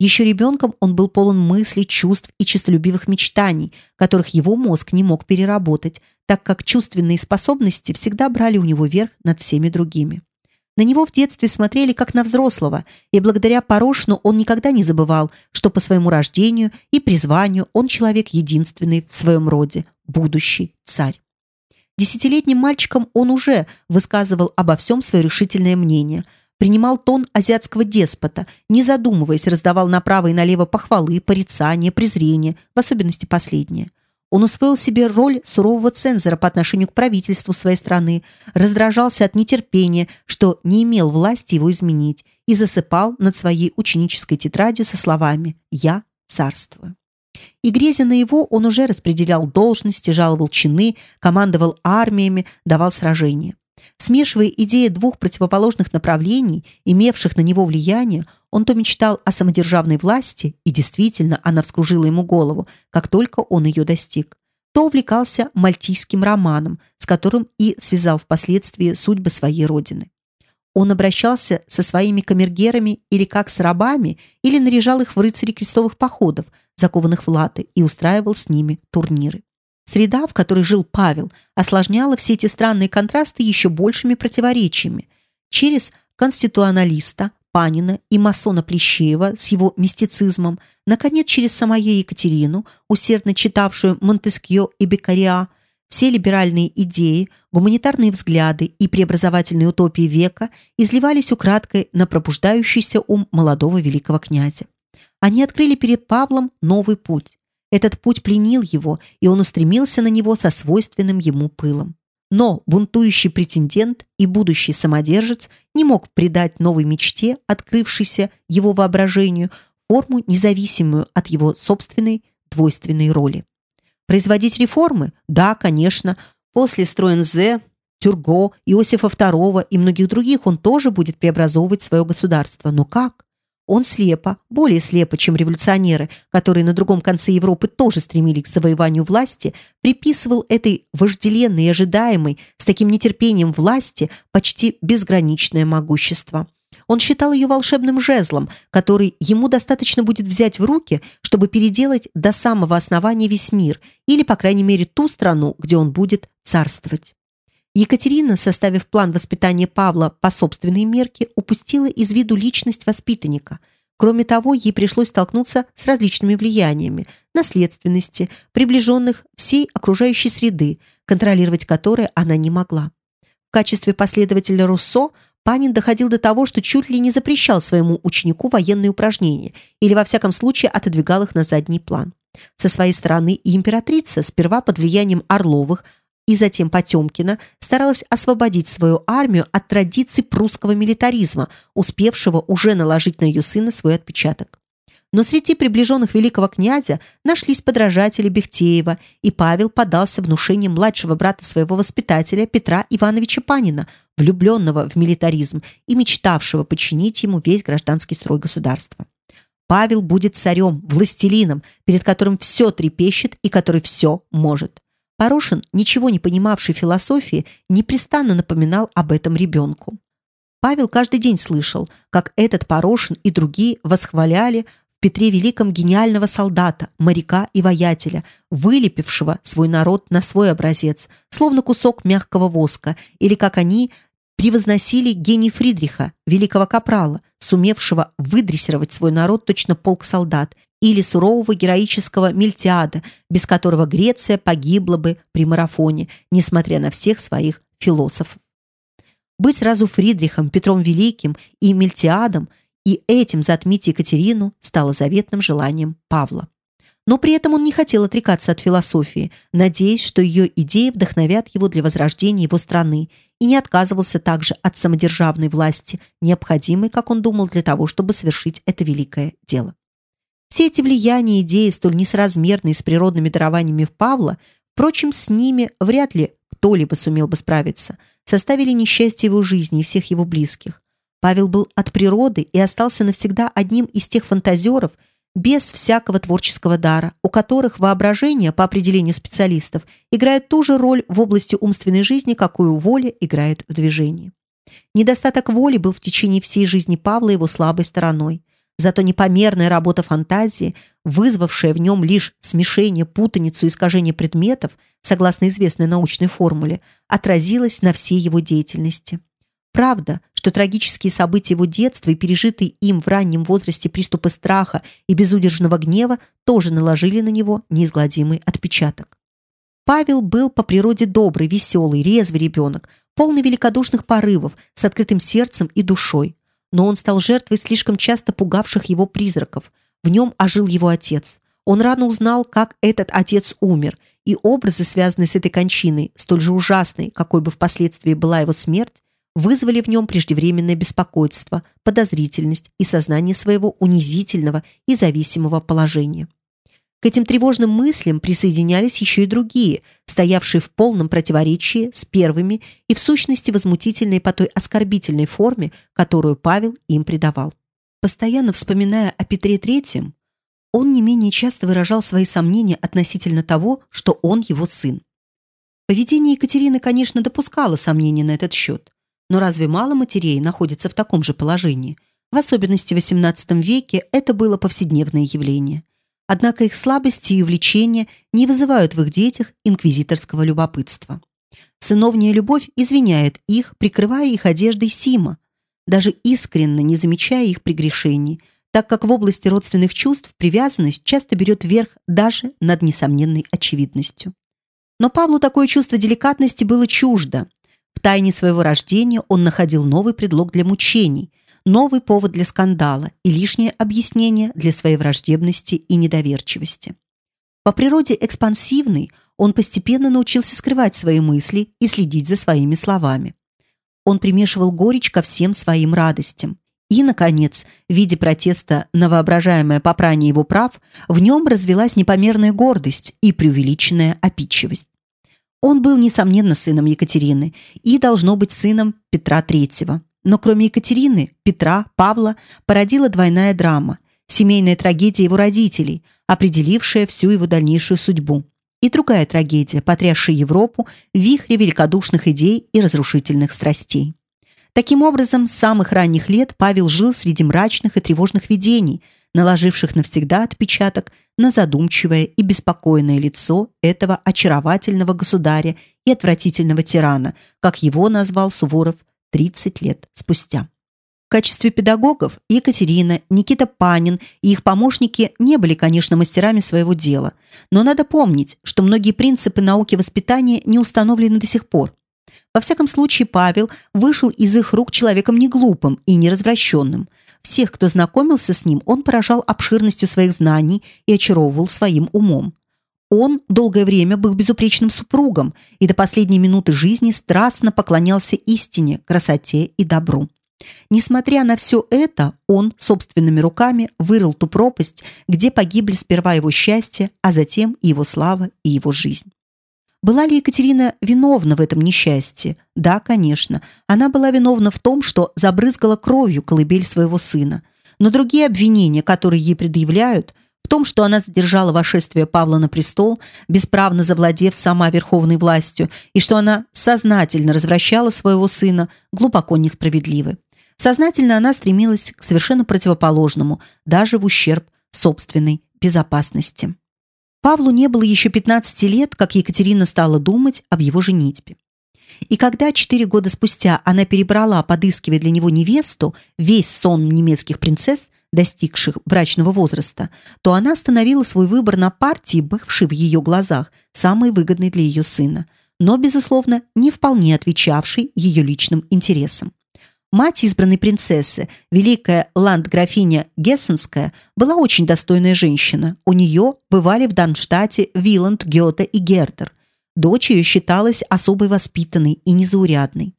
Еще ребенком он был полон мыслей, чувств и честолюбивых мечтаний, которых его мозг не мог переработать, так как чувственные способности всегда брали у него верх над всеми другими. На него в детстве смотрели как на взрослого, и благодаря Порошну он никогда не забывал, что по своему рождению и призванию он человек единственный в своем роде, будущий царь. Десятилетним мальчиком он уже высказывал обо всем свое решительное мнение, принимал тон азиатского деспота, не задумываясь, раздавал направо и налево похвалы, порицания, презрения, в особенности последнее. Он усвоил себе роль сурового цензора по отношению к правительству своей страны, раздражался от нетерпения, что не имел власти его изменить, и засыпал над своей ученической тетрадью со словами «Я царствую». И грезя на его, он уже распределял должности, жаловал чины, командовал армиями, давал сражения. Смешивая идеи двух противоположных направлений, имевших на него влияние, он то мечтал о самодержавной власти, и действительно она вскружила ему голову, как только он ее достиг, то увлекался мальтийским романом, с которым и связал впоследствии судьбы своей родины. Он обращался со своими камергерами или как с рабами, или наряжал их в рыцари крестовых походов, закованных в латы, и устраивал с ними турниры. Среда, в которой жил Павел, осложняла все эти странные контрасты еще большими противоречиями. Через конституционалиста, Панина и масона Плещеева с его мистицизмом, наконец, через самую Екатерину, усердно читавшую Монтескьё и Беккариа, все либеральные идеи, гуманитарные взгляды и преобразовательные утопии века изливались украдкой на пробуждающийся ум молодого великого князя. Они открыли перед Павлом новый путь. Этот путь пленил его, и он устремился на него со свойственным ему пылом. Но бунтующий претендент и будущий самодержец не мог придать новой мечте, открывшейся его воображению, форму, независимую от его собственной двойственной роли. Производить реформы? Да, конечно. После Строензе, Тюрго, Иосифа II и многих других он тоже будет преобразовывать свое государство. Но как? Он слепо, более слепо, чем революционеры, которые на другом конце Европы тоже стремились к завоеванию власти, приписывал этой вожделенной и ожидаемой с таким нетерпением власти почти безграничное могущество. Он считал ее волшебным жезлом, который ему достаточно будет взять в руки, чтобы переделать до самого основания весь мир или, по крайней мере, ту страну, где он будет царствовать. Екатерина, составив план воспитания Павла по собственной мерке, упустила из виду личность воспитанника. Кроме того, ей пришлось столкнуться с различными влияниями, наследственности, приближенных всей окружающей среды, контролировать которые она не могла. В качестве последователя Руссо Панин доходил до того, что чуть ли не запрещал своему ученику военные упражнения или, во всяком случае, отодвигал их на задний план. Со своей стороны и императрица, сперва под влиянием Орловых, и затем Потемкина, старалась освободить свою армию от традиций прусского милитаризма, успевшего уже наложить на ее сына свой отпечаток. Но среди приближенных великого князя нашлись подражатели Бехтеева, и Павел подался внушением младшего брата своего воспитателя Петра Ивановича Панина, влюбленного в милитаризм и мечтавшего подчинить ему весь гражданский строй государства. Павел будет царем, властелином, перед которым все трепещет и который все может. Порошин, ничего не понимавший философии, непрестанно напоминал об этом ребенку. Павел каждый день слышал, как этот Порошин и другие восхваляли в Петре Великом гениального солдата, моряка и воятеля, вылепившего свой народ на свой образец, словно кусок мягкого воска, или как они превозносили гений Фридриха, великого капрала, сумевшего выдрессировать свой народ точно полк солдат, или сурового героического Мильтиада, без которого Греция погибла бы при марафоне, несмотря на всех своих философов. Быть сразу Фридрихом, Петром Великим и Мильтиадом и этим затмить Екатерину стало заветным желанием Павла. Но при этом он не хотел отрекаться от философии, надеясь, что ее идеи вдохновят его для возрождения его страны, и не отказывался также от самодержавной власти, необходимой, как он думал, для того, чтобы совершить это великое дело. Все эти влияния и идеи, столь несоразмерные с природными дарованиями Павла, впрочем, с ними вряд ли кто-либо сумел бы справиться, составили несчастье его жизни и всех его близких. Павел был от природы и остался навсегда одним из тех фантазеров, без всякого творческого дара, у которых воображение, по определению специалистов, играет ту же роль в области умственной жизни, какую воля играет в движении. Недостаток воли был в течение всей жизни Павла его слабой стороной. Зато непомерная работа фантазии, вызвавшая в нем лишь смешение, путаницу и искажение предметов, согласно известной научной формуле, отразилась на всей его деятельности. Правда, что трагические события его детства и пережитые им в раннем возрасте приступы страха и безудержного гнева тоже наложили на него неизгладимый отпечаток. Павел был по природе добрый, веселый, резвый ребенок, полный великодушных порывов, с открытым сердцем и душой. Но он стал жертвой слишком часто пугавших его призраков. В нем ожил его отец. Он рано узнал, как этот отец умер, и образы, связанные с этой кончиной, столь же ужасной, какой бы впоследствии была его смерть, вызвали в нем преждевременное беспокойство, подозрительность и сознание своего унизительного и зависимого положения. К этим тревожным мыслям присоединялись еще и другие, стоявшие в полном противоречии с первыми и в сущности возмутительные по той оскорбительной форме, которую Павел им придавал. Постоянно вспоминая о Петре III, он не менее часто выражал свои сомнения относительно того, что он его сын. Поведение Екатерины, конечно, допускало сомнения на этот счет, но разве мало матерей находится в таком же положении? В особенности в XVIII веке это было повседневное явление. Однако их слабости и увлечения не вызывают в их детях инквизиторского любопытства. Сыновняя любовь извиняет их, прикрывая их одеждой Сима, даже искренне не замечая их прегрешений, так как в области родственных чувств привязанность часто берет верх даже над несомненной очевидностью. Но Павлу такое чувство деликатности было чуждо, в тайне своего рождения он находил новый предлог для мучений, новый повод для скандала и лишнее объяснение для своей враждебности и недоверчивости. По природе экспансивный, он постепенно научился скрывать свои мысли и следить за своими словами. Он примешивал горечь ко всем своим радостям. И, наконец, в виде протеста на воображаемое попрание его прав, в нем развелась непомерная гордость и преувеличенная опитчивость. Он был, несомненно, сыном Екатерины и должно быть сыном Петра III. Но кроме Екатерины, Петра, Павла породила двойная драма – семейная трагедия его родителей, определившая всю его дальнейшую судьбу. И другая трагедия, потрясшая Европу в вихре великодушных идей и разрушительных страстей. Таким образом, с самых ранних лет Павел жил среди мрачных и тревожных видений – наложивших навсегда отпечаток на задумчивое и беспокойное лицо этого очаровательного государя и отвратительного тирана, как его назвал Суворов 30 лет спустя. В качестве педагогов Екатерина, Никита Панин и их помощники не были, конечно, мастерами своего дела, но надо помнить, что многие принципы науки воспитания не установлены до сих пор. Во всяком случае, Павел вышел из их рук человеком неглупым и неразвращенным. Всех, кто знакомился с ним, он поражал обширностью своих знаний и очаровывал своим умом. Он долгое время был безупречным супругом и до последней минуты жизни страстно поклонялся истине, красоте и добру. Несмотря на все это, он собственными руками вырыл ту пропасть, где погибли сперва его счастье, а затем и его слава и его жизнь. Была ли Екатерина виновна в этом несчастье? Да, конечно. Она была виновна в том, что забрызгала кровью колыбель своего сына. Но другие обвинения, которые ей предъявляют, в том, что она задержала вошествие Павла на престол, бесправно завладев сама верховной властью, и что она сознательно развращала своего сына, глубоко несправедливы. Сознательно она стремилась к совершенно противоположному, даже в ущерб собственной безопасности. Павлу не было еще 15 лет, как Екатерина стала думать об его женитьбе. И когда четыре года спустя она перебрала, подыскивая для него невесту, весь сон немецких принцесс, достигших брачного возраста, то она остановила свой выбор на партии, бывшей в ее глазах самой выгодной для ее сына, но, безусловно, не вполне отвечавшей ее личным интересам. Мать избранной принцессы, великая ландграфиня Гессенская, была очень достойная женщина. У нее бывали в Дармштадте Виланд, Гёте и Гердер. Дочь ее считалась особой воспитанной и незаурядной.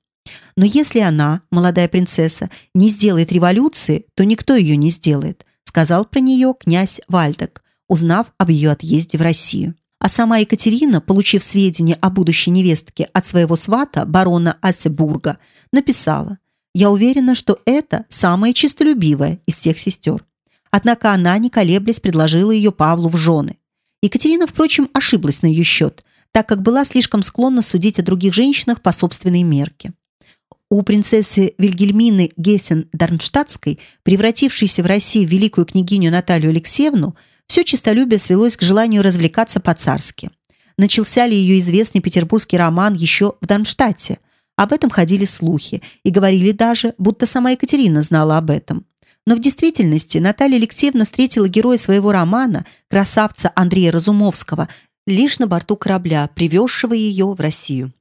Но если она, молодая принцесса, не сделает революции, то никто ее не сделает, сказал про нее князь Вальдек, узнав об ее отъезде в Россию. А сама Екатерина, получив сведения о будущей невестке от своего свата, барона Ассебурга, написала – я уверена, что это самая честолюбивая из всех сестер. Однако она, не колеблясь, предложила ее Павлу в жены. Екатерина, впрочем, ошиблась на ее счет, так как была слишком склонна судить о других женщинах по собственной мерке. У принцессы Вильгельмины Гессен-Дармштадтской, превратившейся в России в великую княгиню Наталью Алексеевну, все честолюбие свелось к желанию развлекаться по-царски. Начался ли ее известный петербургский роман еще в Дармштадте – об этом ходили слухи и говорили даже, будто сама Екатерина знала об этом. Но в действительности Наталья Алексеевна встретила героя своего романа, красавца Андрея Разумовского, лишь на борту корабля, привезшего ее в Россию.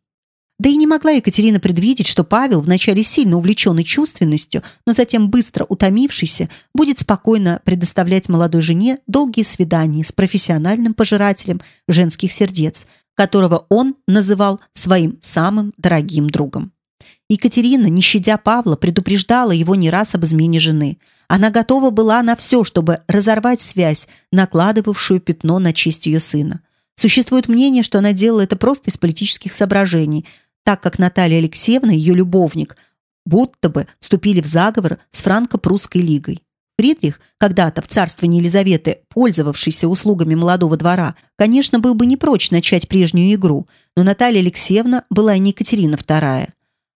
Да и не могла Екатерина предвидеть, что Павел, вначале сильно увлеченный чувственностью, но затем быстро утомившийся, будет спокойно предоставлять молодой жене долгие свидания с профессиональным пожирателем женских сердец, которого он называл своим самым дорогим другом. Екатерина, не щадя Павла, предупреждала его не раз об измене жены. Она готова была на все, чтобы разорвать связь, накладывавшую пятно на честь ее сына. Существует мнение, что она делала это просто из политических соображений, так как Наталья Алексеевна, ее любовник, будто бы вступили в заговор с франко-прусской лигой. Фридрих, когда-то в царствовании Елизаветы, пользовавшийся услугами молодого двора, конечно, был бы не прочь начать прежнюю игру, но Наталья Алексеевна была не Екатерина II.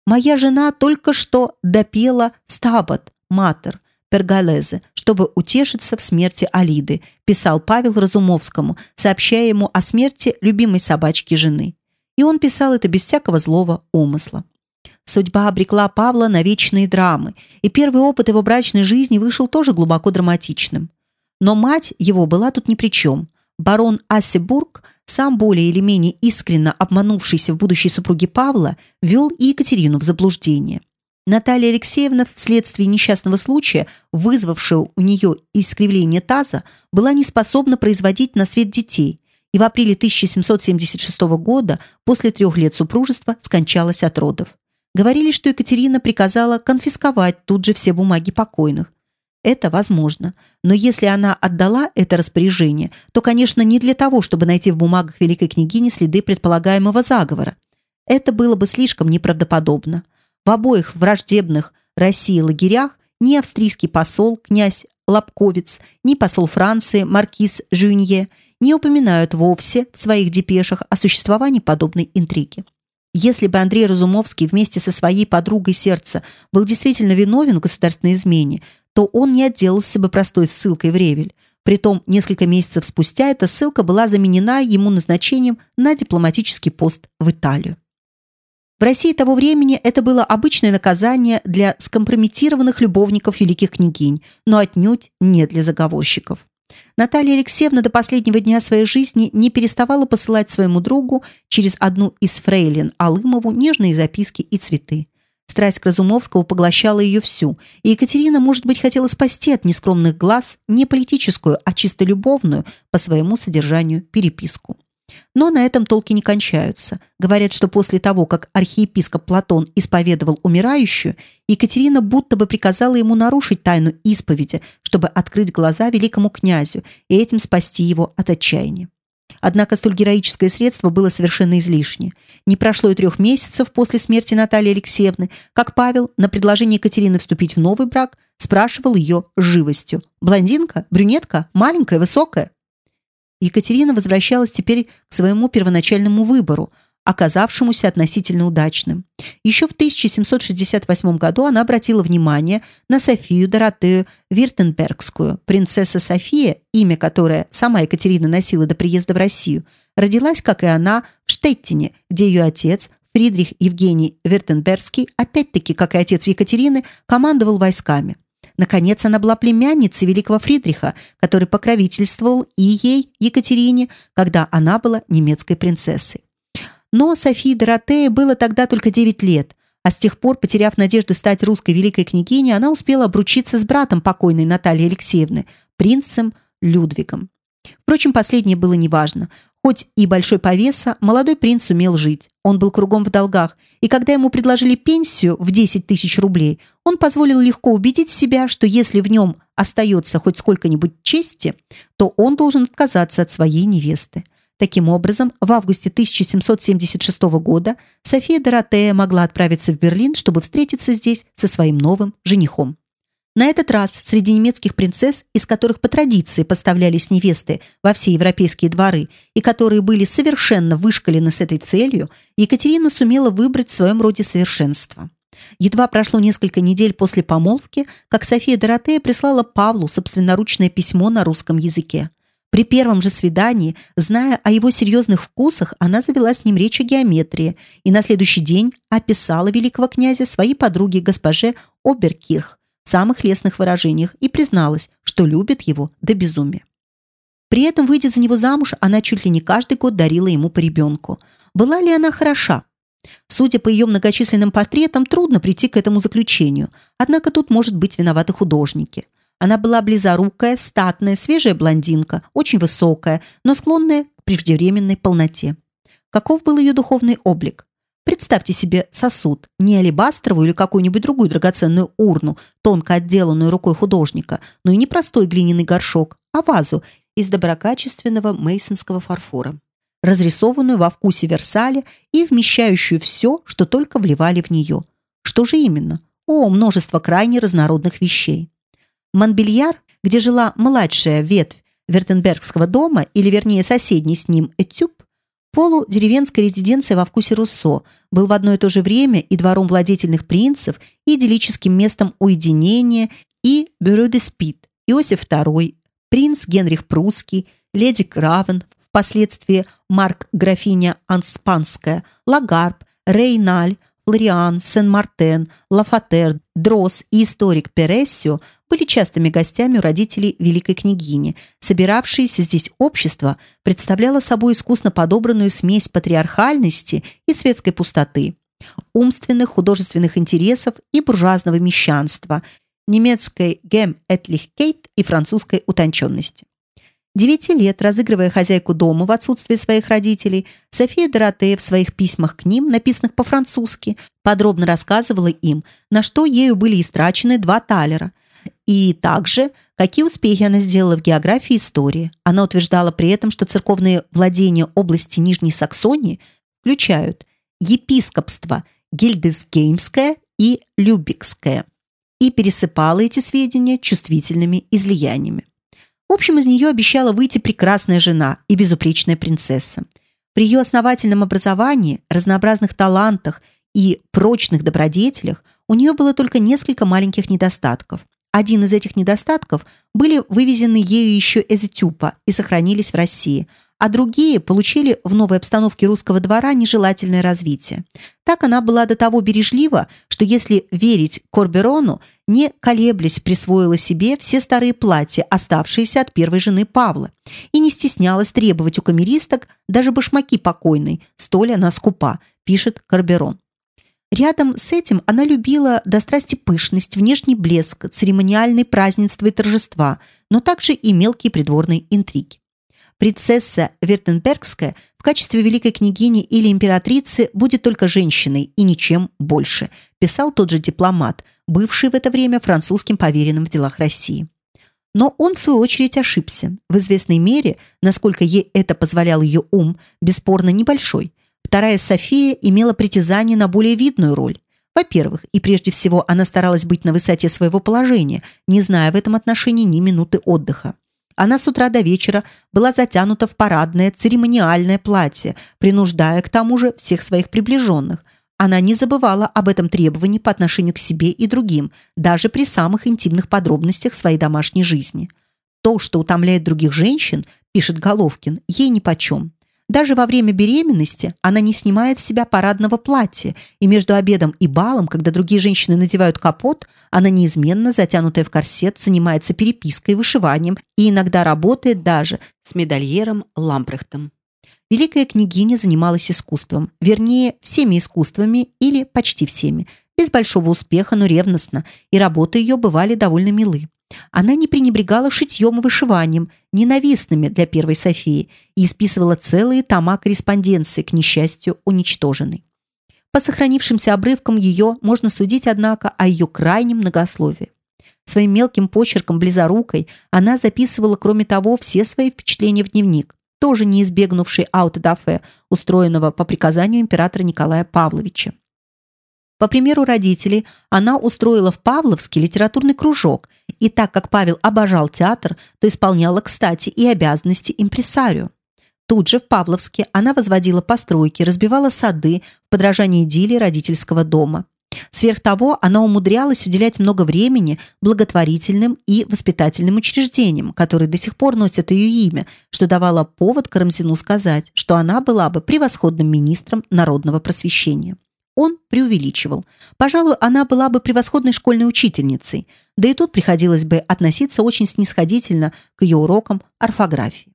«Моя жена только что допела стабат, матер, пергалезе, чтобы утешиться в смерти Алиды», писал Павел Разумовскому, сообщая ему о смерти любимой собачки жены. И он писал это без всякого злого умысла. Судьба обрекла Павла на вечные драмы, и первый опыт его брачной жизни вышел тоже глубоко драматичным. Но мать его была тут ни при чем. Барон Ассебург, сам более или менее искренно обманувшийся в будущей супруге Павла, вел и Екатерину в заблуждение. Наталья Алексеевна вследствие несчастного случая, вызвавшего у нее искривление таза, была не способна производить на свет детей, и в апреле 1776 года, после трех лет супружества, скончалась от родов. Говорили, что Екатерина приказала конфисковать тут же все бумаги покойных. Это возможно. Но если она отдала это распоряжение, то, конечно, не для того, чтобы найти в бумагах великой княгини следы предполагаемого заговора. Это было бы слишком неправдоподобно. В обоих враждебных России лагерях ни австрийский посол, князь Лобковец, ни посол Франции, маркиз Жюнье, не упоминают вовсе в своих депешах о существовании подобной интриги. Если бы Андрей Разумовский вместе со своей подругой сердца был действительно виновен в государственной измене, то он не отделался бы простой ссылкой в Ревель. Притом, несколько месяцев спустя эта ссылка была заменена ему назначением на дипломатический пост в Италию. В России того времени это было обычное наказание для скомпрометированных любовников великих княгинь, но отнюдь не для заговорщиков. Наталья Алексеевна до последнего дня своей жизни не переставала посылать своему другу через одну из фрейлин Алымову нежные записки и цветы. Страсть к Разумовскому поглощала ее всю, и Екатерина, может быть, хотела спасти от нескромных глаз не политическую, а чисто любовную по своему содержанию переписку. Но на этом толки не кончаются. Говорят, что после того, как архиепископ Платон исповедовал умирающую, Екатерина будто бы приказала ему нарушить тайну исповеди, чтобы открыть глаза великому князю и этим спасти его от отчаяния. Однако столь героическое средство было совершенно излишне. Не прошло и трех месяцев после смерти Натальи Алексеевны, как Павел на предложение Екатерины вступить в новый брак спрашивал ее живостью. «Блондинка? Брюнетка? Маленькая? Высокая?» Екатерина возвращалась теперь к своему первоначальному выбору – оказавшемуся относительно удачным. Еще в 1768 году она обратила внимание на Софию Доротею Виртенбергскую. Принцесса София, имя которой сама Екатерина носила до приезда в Россию, родилась, как и она, в Штеттине, где ее отец, Фридрих Евгений Виртенбергский, опять-таки, как и отец Екатерины, командовал войсками. Наконец, она была племянницей великого Фридриха, который покровительствовал и ей, Екатерине, когда она была немецкой принцессой. Но Софии Доротее было тогда только 9 лет, а с тех пор, потеряв надежду стать русской великой княгиней, она успела обручиться с братом покойной Натальи Алексеевны, принцем Людвигом. Впрочем, последнее было неважно. Хоть и большой повеса, молодой принц умел жить. Он был кругом в долгах, и когда ему предложили пенсию в 10 тысяч рублей, он позволил легко убедить себя, что если в нем остается хоть сколько-нибудь чести, то он должен отказаться от своей невесты. Таким образом, в августе 1776 года София Доротея могла отправиться в Берлин, чтобы встретиться здесь со своим новым женихом. На этот раз среди немецких принцесс, из которых по традиции поставлялись невесты во все европейские дворы и которые были совершенно вышкалены с этой целью, Екатерина сумела выбрать в своем роде совершенство. Едва прошло несколько недель после помолвки, как София Доротея прислала Павлу собственноручное письмо на русском языке. При первом же свидании, зная о его серьезных вкусах, она завела с ним речь о геометрии и на следующий день описала великого князя своей подруге госпоже Оберкирх самых лестных выражениях и призналась, что любит его до безумия. При этом, выйдя за него замуж, она чуть ли не каждый год дарила ему по ребенку. Была ли она хороша? Судя по ее многочисленным портретам, трудно прийти к этому заключению. Однако тут может быть виноваты художники – она была близорукая, статная, свежая блондинка, очень высокая, но склонная к преждевременной полноте. Каков был ее духовный облик? Представьте себе сосуд, не алебастровую или какую-нибудь другую драгоценную урну, тонко отделанную рукой художника, но и не простой глиняный горшок, а вазу из доброкачественного мейсонского фарфора, разрисованную во вкусе Версаля и вмещающую все, что только вливали в нее. Что же именно? О, множество крайне разнородных вещей. Монбельяр, где жила младшая ветвь Вертенбергского дома, или вернее соседний с ним Этюб, полудеревенская резиденция во вкусе Руссо, был в одно и то же время и двором владетельных принцев, и идиллическим местом уединения, и bureau d'esprit, Иосиф II, принц Генрих Прусский, леди Кравен, впоследствии маркграфиня Анспахская, Лагарп, Рейналь, Флориан, Сен-Мартен, Лафатер, Дроз и историк Перессио были частыми гостями у родителей великой княгини. Собиравшееся здесь общество представляло собой искусно подобранную смесь патриархальности и светской пустоты, умственных, художественных интересов и буржуазного мещанства, немецкой «гем этлихкейт» и французской утонченности. Девяти лет, разыгрывая хозяйку дома в отсутствие своих родителей, София Доротея в своих письмах к ним, написанных по-французски, подробно рассказывала им, на что ею были истрачены два талера, и также, какие успехи она сделала в географии и истории. Она утверждала при этом, что церковные владения области Нижней Саксонии включают епископство Гильдесгеймское и Любекское и пересыпала эти сведения чувствительными излияниями. В общем, из нее обещала выйти прекрасная жена и безупречная принцесса. При ее основательном образовании, разнообразных талантах и прочных добродетелях у нее было только несколько маленьких недостатков. Один из этих недостатков были вывезены ею еще из Этюпа и сохранились в России – а другие получили в новой обстановке русского двора нежелательное развитие. Так она была до того бережлива, что если верить Корберону, не колеблясь присвоила себе все старые платья, оставшиеся от первой жены Павла, и не стеснялась требовать у камеристок даже башмаки покойной, столь она скупа, пишет Корберон. Рядом с этим она любила до страсти пышность, внешний блеск, церемониальные празднества и торжества, но также и мелкие придворные интриги. Принцесса Вертенбергская в качестве великой княгини или императрицы будет только женщиной и ничем больше, писал тот же дипломат, бывший в это время французским поверенным в делах России. Но он, в свою очередь, ошибся. В известной мере, насколько ей это позволял ее ум, бесспорно небольшой. Вторая София имела притязание на более видную роль. Во-первых, и прежде всего она старалась быть на высоте своего положения, не зная в этом отношении ни минуты отдыха. Она с утра до вечера была затянута в парадное церемониальное платье, принуждая к тому же всех своих приближенных. Она не забывала об этом требовании по отношению к себе и другим, даже при самых интимных подробностях своей домашней жизни. То, что утомляет других женщин, пишет Головкин, ей нипочем. Даже во время беременности она не снимает с себя парадного платья, и между обедом и балом, когда другие женщины надевают капот, она неизменно, затянутая в корсет, занимается перепиской, вышиванием и иногда работает даже с медальером Лампрехтом. Великая княгиня занималась искусством, вернее, всеми искусствами или почти всеми, без большого успеха, но ревностно, и работы ее бывали довольно милы. Она не пренебрегала шитьем и вышиванием, ненавистными для первой Софии, и исписывала целые тома корреспонденции, к несчастью, уничтоженной. По сохранившимся обрывкам ее можно судить, однако, о ее крайнем многословии. Своим мелким почерком близорукой она записывала, кроме того, все свои впечатления в дневник, тоже не избегнувший аутодафе, устроенного по приказанию императора Николая Павловича. По примеру родителей, она устроила в Павловске литературный кружок, и так как Павел обожал театр, то исполняла, кстати, и обязанности импресарио. Тут же в Павловске она возводила постройки, разбивала сады в подражании идиллии родительского дома. Сверх того, она умудрялась уделять много времени благотворительным и воспитательным учреждениям, которые до сих пор носят ее имя, что давало повод Карамзину сказать, что она была бы превосходным министром народного просвещения. Он преувеличивал. Пожалуй, она была бы превосходной школьной учительницей, да и тут приходилось бы относиться очень снисходительно к ее урокам орфографии.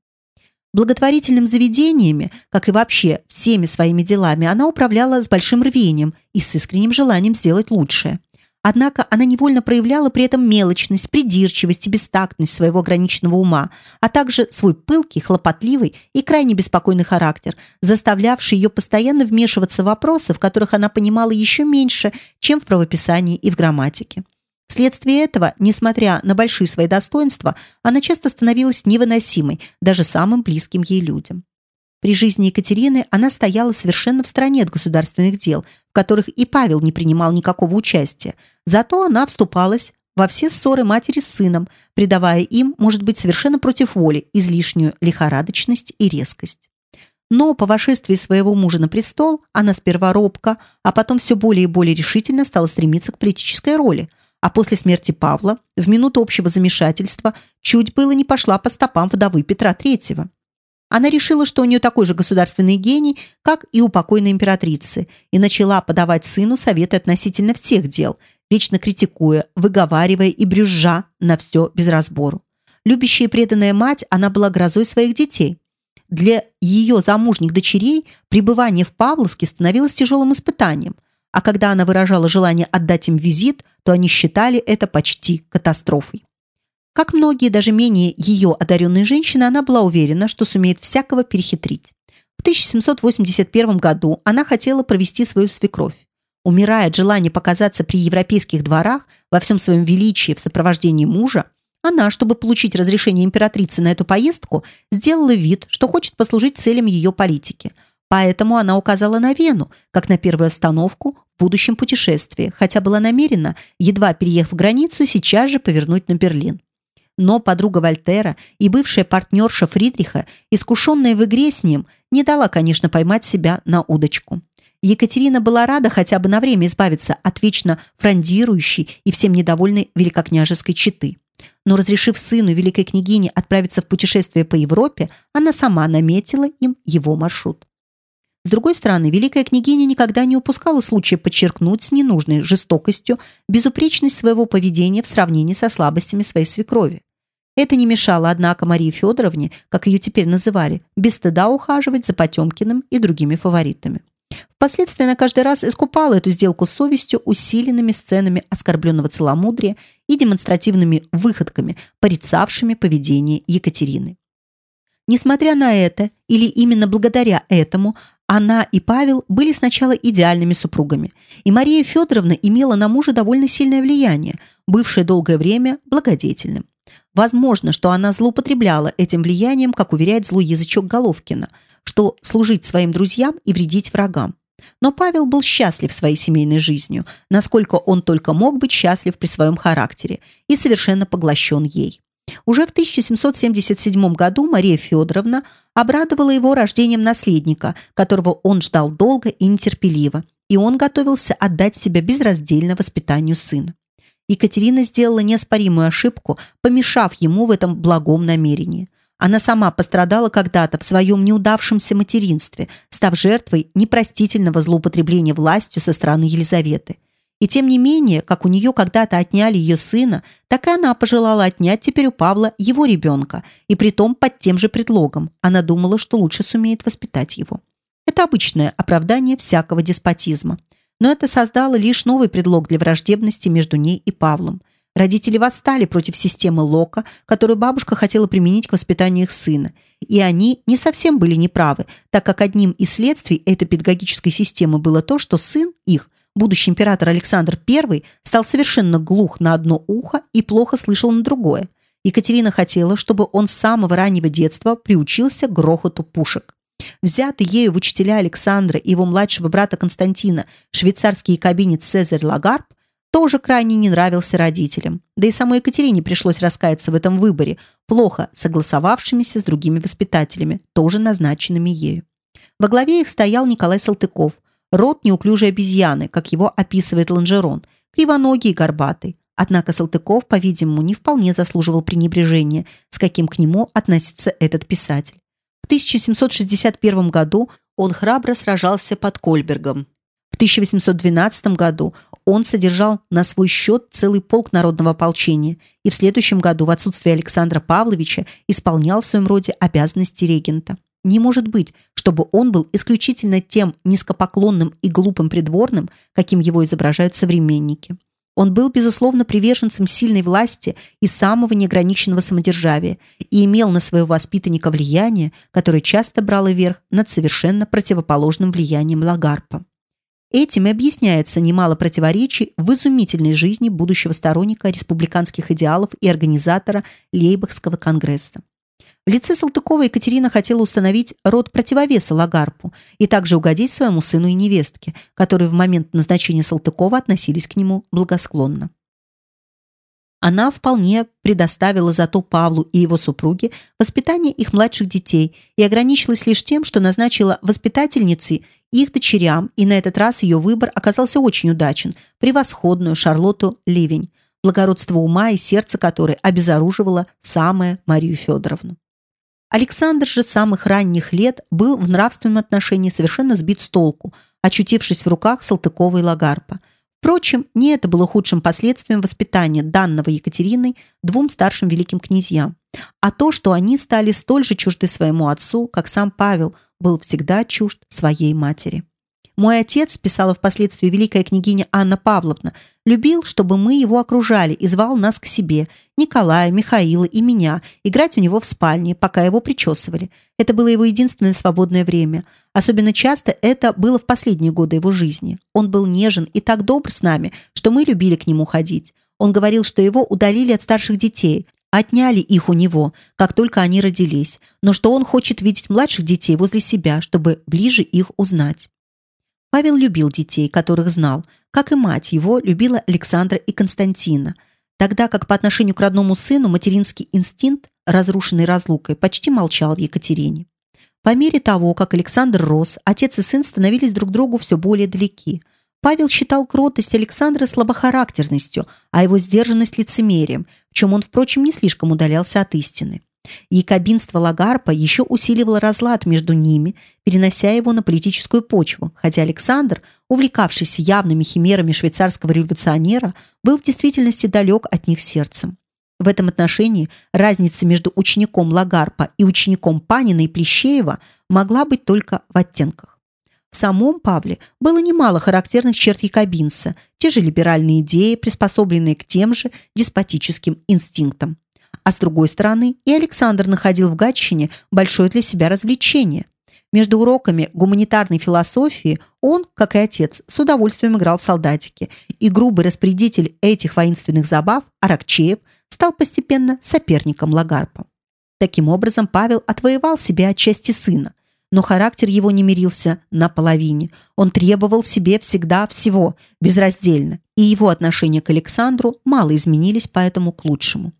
Благотворительным заведениями, как и вообще всеми своими делами, она управляла с большим рвением и с искренним желанием сделать лучшее. Однако она невольно проявляла при этом мелочность, придирчивость и бестактность своего ограниченного ума, а также свой пылкий, хлопотливый и крайне беспокойный характер, заставлявший ее постоянно вмешиваться в вопросы, в которых она понимала еще меньше, чем в правописании и в грамматике. Вследствие этого, несмотря на большие свои достоинства, она часто становилась невыносимой даже самым близким ей людям. При жизни Екатерины она стояла совершенно в стороне от государственных дел, в которых и Павел не принимал никакого участия. Зато она вступалась во все ссоры матери с сыном, придавая им, может быть, совершенно против воли, излишнюю лихорадочность и резкость. Но по вошествии своего мужа на престол она сперва робко, а потом все более и более решительно стала стремиться к политической роли, а после смерти Павла, в минуту общего замешательства, чуть было не пошла по стопам вдовы Петра III. Она решила, что у нее такой же государственный гений, как и у покойной императрицы, и начала подавать сыну советы относительно всех дел, вечно критикуя, выговаривая и брюзжа на все без разбору. Любящая и преданная мать, она была грозой своих детей. Для ее замужних дочерей пребывание в Павловске становилось тяжелым испытанием, а когда она выражала желание отдать им визит, то они считали это почти катастрофой. Как многие, даже менее ее одаренные женщины, она была уверена, что сумеет всякого перехитрить. В 1781 году она хотела провести свою свекровь. Умирая от желания показаться при европейских дворах во всем своем величии в сопровождении мужа, она, чтобы получить разрешение императрицы на эту поездку, сделала вид, что хочет послужить целям ее политики. Поэтому она указала на Вену, как на первую остановку в будущем путешествии, хотя была намерена, едва переехав границу, сейчас же повернуть на Берлин но подруга Вольтера и бывшая партнерша Фридриха, искушенная в игре с ним, не дала, конечно, поймать себя на удочку. Екатерина была рада хотя бы на время избавиться от вечно фрондирующей и всем недовольной великокняжеской четы. Но разрешив сыну великой княгини отправиться в путешествие по Европе, она сама наметила им его маршрут. С другой стороны, великая княгиня никогда не упускала случая подчеркнуть с ненужной жестокостью безупречность своего поведения в сравнении со слабостями своей свекрови. Это не мешало, однако, Марии Федоровне, как ее теперь называли, без стыда ухаживать за Потемкиным и другими фаворитами. Впоследствии она каждый раз искупала эту сделку совестью усиленными сценами оскорбленного целомудрия и демонстративными выходками, порицавшими поведение Екатерины. Несмотря на это, или именно благодаря этому, она и Павел были сначала идеальными супругами, и Мария Федоровна имела на мужа довольно сильное влияние, бывшее долгое время благодетельным. Возможно, что она злоупотребляла этим влиянием, как уверяет злой язычок Головкина, что служить своим друзьям и вредить врагам. Но Павел был счастлив своей семейной жизнью, насколько он только мог быть счастлив при своем характере, и совершенно поглощен ей. Уже в 1777 году Мария Федоровна обрадовала его рождением наследника, которого он ждал долго и нетерпеливо, и он готовился отдать себя безраздельно воспитанию сына. Екатерина сделала неоспоримую ошибку, помешав ему в этом благом намерении. Она сама пострадала когда-то в своем неудавшемся материнстве, став жертвой непростительного злоупотребления властью со стороны Елизаветы. И тем не менее, как у нее когда-то отняли ее сына, так и она пожелала отнять теперь у Павла его ребенка, и притом под тем же предлогом. Она думала, что лучше сумеет воспитать его. Это обычное оправдание всякого деспотизма. Но это создало лишь новый предлог для враждебности между ней и Павлом. Родители восстали против системы Лока, которую бабушка хотела применить к воспитанию их сына. И они не совсем были неправы, так как одним из следствий этой педагогической системы было то, что сын их будущий император Александр I стал совершенно глух на одно ухо и плохо слышал на другое. Екатерина хотела, чтобы он с самого раннего детства приучился грохоту пушек. Взятый ею в учителя Александра и его младшего брата Константина швейцарский кабинет Цезарь Лагарб тоже крайне не нравился родителям. Да и самой Екатерине пришлось раскаяться в этом выборе, плохо согласовавшимися с другими воспитателями, тоже назначенными ею. Во главе их стоял Николай Салтыков, род неуклюжей обезьяны, как его описывает Ланжерон, кривоногий и горбатый. Однако Салтыков, по-видимому, не вполне заслуживал пренебрежения, с каким к нему относится этот писатель. В 1761 году он храбро сражался под Кольбергом. В 1812 году он содержал на свой счет целый полк народного ополчения и в следующем году в отсутствие Александра Павловича исполнял в своем роде обязанности регента. Не может быть, чтобы он был исключительно тем низкопоклонным и глупым придворным, каким его изображают современники. Он был, безусловно, приверженцем сильной власти и самого неограниченного самодержавия и имел на своего воспитанника влияние, которое часто брало верх над совершенно противоположным влиянием Лагарпа. Этим и объясняется немало противоречий в изумительной жизни будущего сторонника республиканских идеалов и организатора Лейбахского конгресса. В лице Салтыкова Екатерина хотела установить род противовеса Лагарпу и также угодить своему сыну и невестке, которые в момент назначения Салтыкова относились к нему благосклонно. Она вполне предоставила зато Павлу и его супруге воспитание их младших детей и ограничилась лишь тем, что назначила воспитательницей их дочерям, и на этот раз ее выбор оказался очень удачен, превосходную Шарлотту Ливень, благородство ума и сердца которой обезоруживало самое Марию Федоровну. Александр же с самых ранних лет был в нравственном отношении совершенно сбит с толку, очутившись в руках Салтыкова и Лагарпа. Впрочем, не это было худшим последствием воспитания данного Екатериной двум старшим великим князьям, а то, что они стали столь же чужды своему отцу, как сам Павел был всегда чужд своей матери. Мой отец, писала впоследствии великая княгиня Анна Павловна, любил, чтобы мы его окружали и звал нас к себе, Николая, Михаила и меня, играть у него в спальне, пока его причесывали. Это было его единственное свободное время. Особенно часто это было в последние годы его жизни. Он был нежен и так добр с нами, что мы любили к нему ходить. Он говорил, что его удалили от старших детей, отняли их у него, как только они родились, но что он хочет видеть младших детей возле себя, чтобы ближе их узнать. Павел любил детей, которых знал, как и мать его любила Александра и Константина, тогда как по отношению к родному сыну материнский инстинкт, разрушенный разлукой, почти молчал в Екатерине. По мере того, как Александр рос, отец и сын становились друг другу все более далеки. Павел считал кротость Александра слабохарактерностью, а его сдержанность лицемерием, в чем он, впрочем, не слишком удалялся от истины. Якобинство Лагарпа еще усиливало разлад между ними, перенося его на политическую почву, хотя Александр, увлекавшийся явными химерами швейцарского революционера, был в действительности далек от них сердцем. В этом отношении разница между учеником Лагарпа и учеником Панина и Плещеева могла быть только в оттенках. В самом Павле было немало характерных черт якобинца, те же либеральные идеи, приспособленные к тем же деспотическим инстинктам. А с другой стороны, и Александр находил в Гатчине большое для себя развлечение. Между уроками гуманитарной философии он, как и отец, с удовольствием играл в солдатики, и грубый распорядитель этих воинственных забав, Аракчеев, стал постепенно соперником Лагарпа. Таким образом, Павел отвоевал себе отчасти сына, но характер его не мирился наполовине. Он требовал себе всегда всего, безраздельно, и его отношения к Александру мало изменились поэтому к лучшему.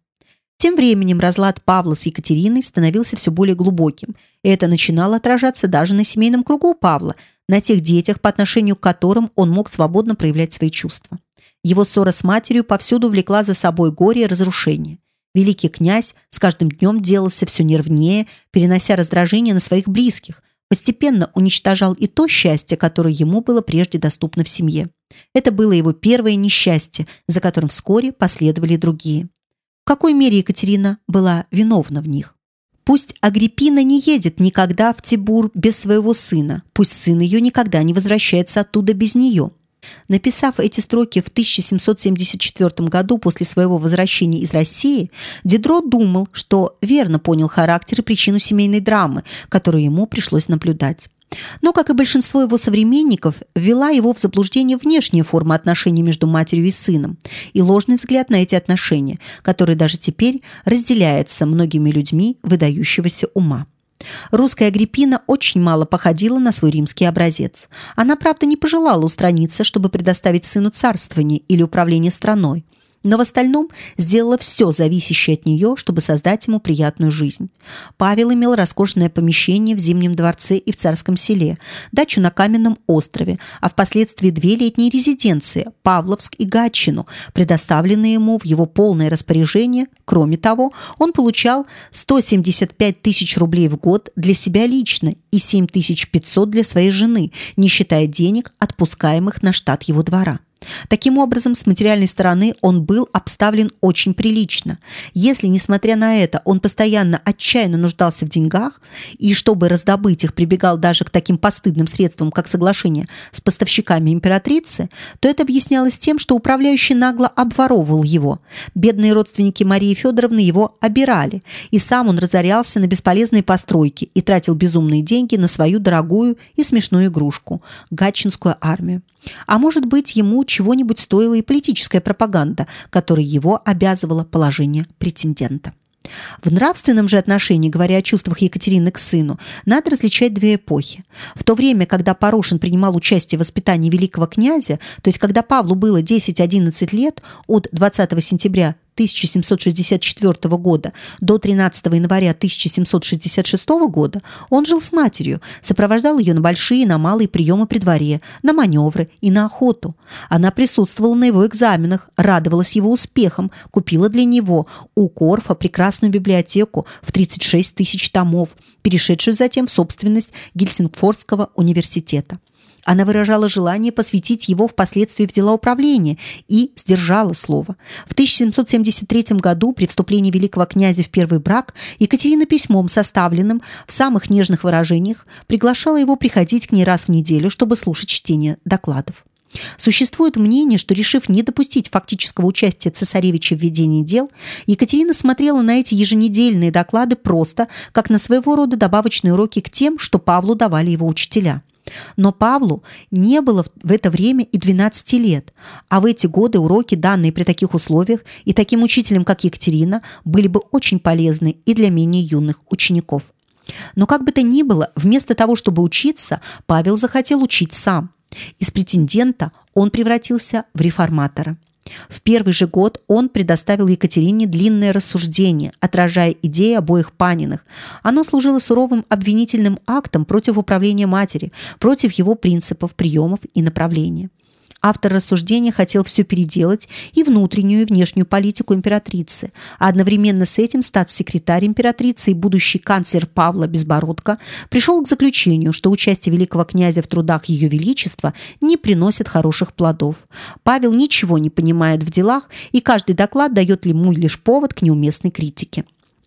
Тем временем разлад Павла с Екатериной становился все более глубоким, это начинало отражаться даже на семейном кругу Павла, на тех детях, по отношению к которым он мог свободно проявлять свои чувства. Его ссора с матерью повсюду влекла за собой горе и разрушение. Великий князь с каждым днем делался все нервнее, перенося раздражение на своих близких, постепенно уничтожал и то счастье, которое ему было прежде доступно в семье. Это было его первое несчастье, за которым вскоре последовали другие. В какой мере Екатерина была виновна в них? Пусть Агриппина не едет никогда в Тибур без своего сына, пусть сын ее никогда не возвращается оттуда без нее. Написав эти строки в 1774 году после своего возвращения из России, Дидро думал, что верно понял характер и причину семейной драмы, которую ему пришлось наблюдать. Но, как и большинство его современников, ввела его в заблуждение внешняя форма отношений между матерью и сыном и ложный взгляд на эти отношения, который даже теперь разделяется многими людьми выдающегося ума. Русская Агриппина очень мало походила на свой римский образец. Она, правда, не пожелала устраниться, чтобы предоставить сыну царствование или управление страной но в остальном сделала все зависящее от нее, чтобы создать ему приятную жизнь. Павел имел роскошное помещение в Зимнем дворце и в Царском селе, дачу на Каменном острове, а впоследствии две летние резиденции – Павловск и Гатчину, предоставленные ему в его полное распоряжение. Кроме того, он получал 175 тысяч рублей в год для себя лично и 7500 для своей жены, не считая денег, отпускаемых на штат его двора. Таким образом, с материальной стороны он был обставлен очень прилично. Если, несмотря на это, он постоянно отчаянно нуждался в деньгах и, чтобы раздобыть их, прибегал даже к таким постыдным средствам, как соглашение с поставщиками императрицы, то это объяснялось тем, что управляющий нагло обворовывал его. Бедные родственники Марии Федоровны его обирали, и сам он разорялся на бесполезные постройки и тратил безумные деньги на свою дорогую и смешную игрушку – Гатчинскую армию. А может быть, ему чего-нибудь стоила и политическая пропаганда, которой его обязывало положение претендента. В нравственном же отношении, говоря о чувствах Екатерины к сыну, надо различать две эпохи. В то время, когда Порошин принимал участие в воспитании великого князя, то есть когда Павлу было 10-11 лет, от 20 сентября 1764 года до 13 января 1766 года он жил с матерью, сопровождал ее на большие и на малые приемы при дворе, на маневры и на охоту. Она присутствовала на его экзаменах, радовалась его успехам, купила для него у Корфа прекрасную библиотеку в 36 тысяч томов, перешедшую затем в собственность Гельсингфорского университета. Она выражала желание посвятить его впоследствии в дела управления и сдержала слово. В 1773 году при вступлении великого князя в первый брак Екатерина письмом, составленным в самых нежных выражениях, приглашала его приходить к ней раз в неделю, чтобы слушать чтение докладов. Существует мнение, что, решив не допустить фактического участия цесаревича в ведении дел, Екатерина смотрела на эти еженедельные доклады просто как на своего рода добавочные уроки к тем, что Павлу давали его учителя. Но Павлу не было в это время и 12 лет, а в эти годы уроки, данные при таких условиях и таким учителям, как Екатерина, были бы очень полезны и для менее юных учеников. Но как бы то ни было, вместо того, чтобы учиться, Павел захотел учить сам. Из претендента он превратился в реформатора. В первый же год он предоставил Екатерине длинное рассуждение, отражая идеи обоих Паниных. Оно служило суровым обвинительным актом против управления матери, против его принципов, приемов и направления. Автор рассуждения хотел все переделать и внутреннюю, и внешнюю политику императрицы, а одновременно с этим статс-секретарь императрицы и будущий канцлер Павла Безбородко пришел к заключению, что участие великого князя в трудах Ее Величества не приносит хороших плодов. Павел ничего не понимает в делах, и каждый доклад дает ему лишь повод к неуместной критике.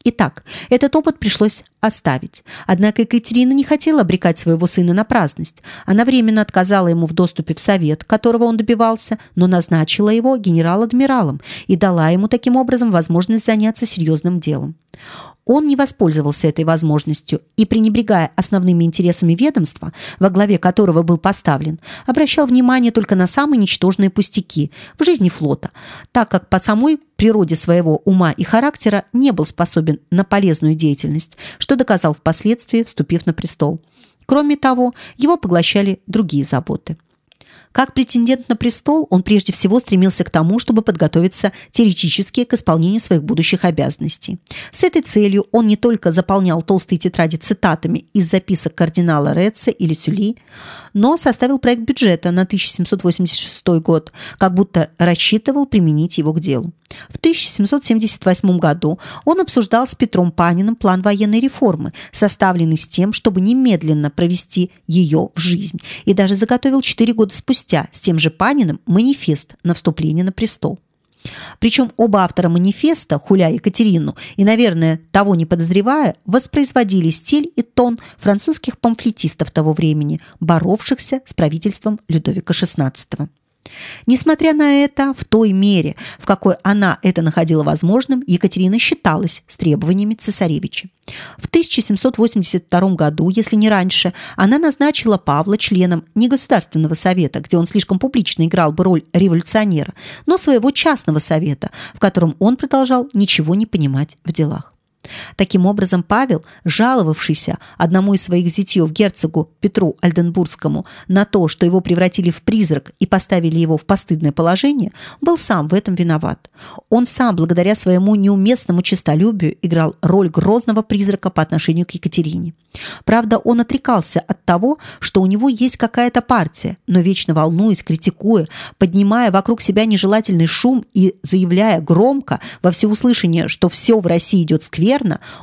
Итак, этот опыт пришлось оставить. Однако Екатерина не хотела обрекать своего сына на праздность. Она временно отказала ему в доступе в совет, которого он добивался, но назначила его генерал-адмиралом и дала ему таким образом возможность заняться серьезным делом. Он не воспользовался этой возможностью и, пренебрегая основными интересами ведомства, во главе которого был поставлен, обращал внимание только на самые ничтожные пустяки в жизни флота, так как по самой природе своего ума и характера не был способен на полезную деятельность, что доказал впоследствии, вступив на престол. Кроме того, его поглощали другие заботы. Как претендент на престол, он прежде всего стремился к тому, чтобы подготовиться теоретически к исполнению своих будущих обязанностей. С этой целью он не только заполнял толстые тетради цитатами из записок кардинала Реца или Сюли, но составил проект бюджета на 1786 год, как будто рассчитывал применить его к делу. В 1778 году он обсуждал с Петром Паниным план военной реформы, составленный с тем, чтобы немедленно провести ее в жизнь, и даже заготовил четыре года спустя с тем же Паниным манифест на вступление на престол. Причем оба автора манифеста, Хуля и Екатерину, и, наверное, того не подозревая, воспроизводили стиль и тон французских памфлетистов того времени, боровшихся с правительством Людовика XVI. Несмотря на это, в той мере, в какой она это находила возможным, Екатерина считалась с требованиями цесаревича. В 1782 году, если не раньше, она назначила Павла членом не Государственного совета, где он слишком публично играл бы роль революционера, но своего частного совета, в котором он продолжал ничего не понимать в делах. Таким образом, Павел, жаловавшийся одному из своих зятьев, герцогу Петру Альденбургскому, на то, что его превратили в призрак и поставили его в постыдное положение, был сам в этом виноват. Он сам, благодаря своему неуместному честолюбию, играл роль грозного призрака по отношению к Екатерине. Правда, он отрекался от того, что у него есть какая-то партия, но вечно волнуясь, критикуя, поднимая вокруг себя нежелательный шум и заявляя громко во всеуслышание, что все в России идет скверно,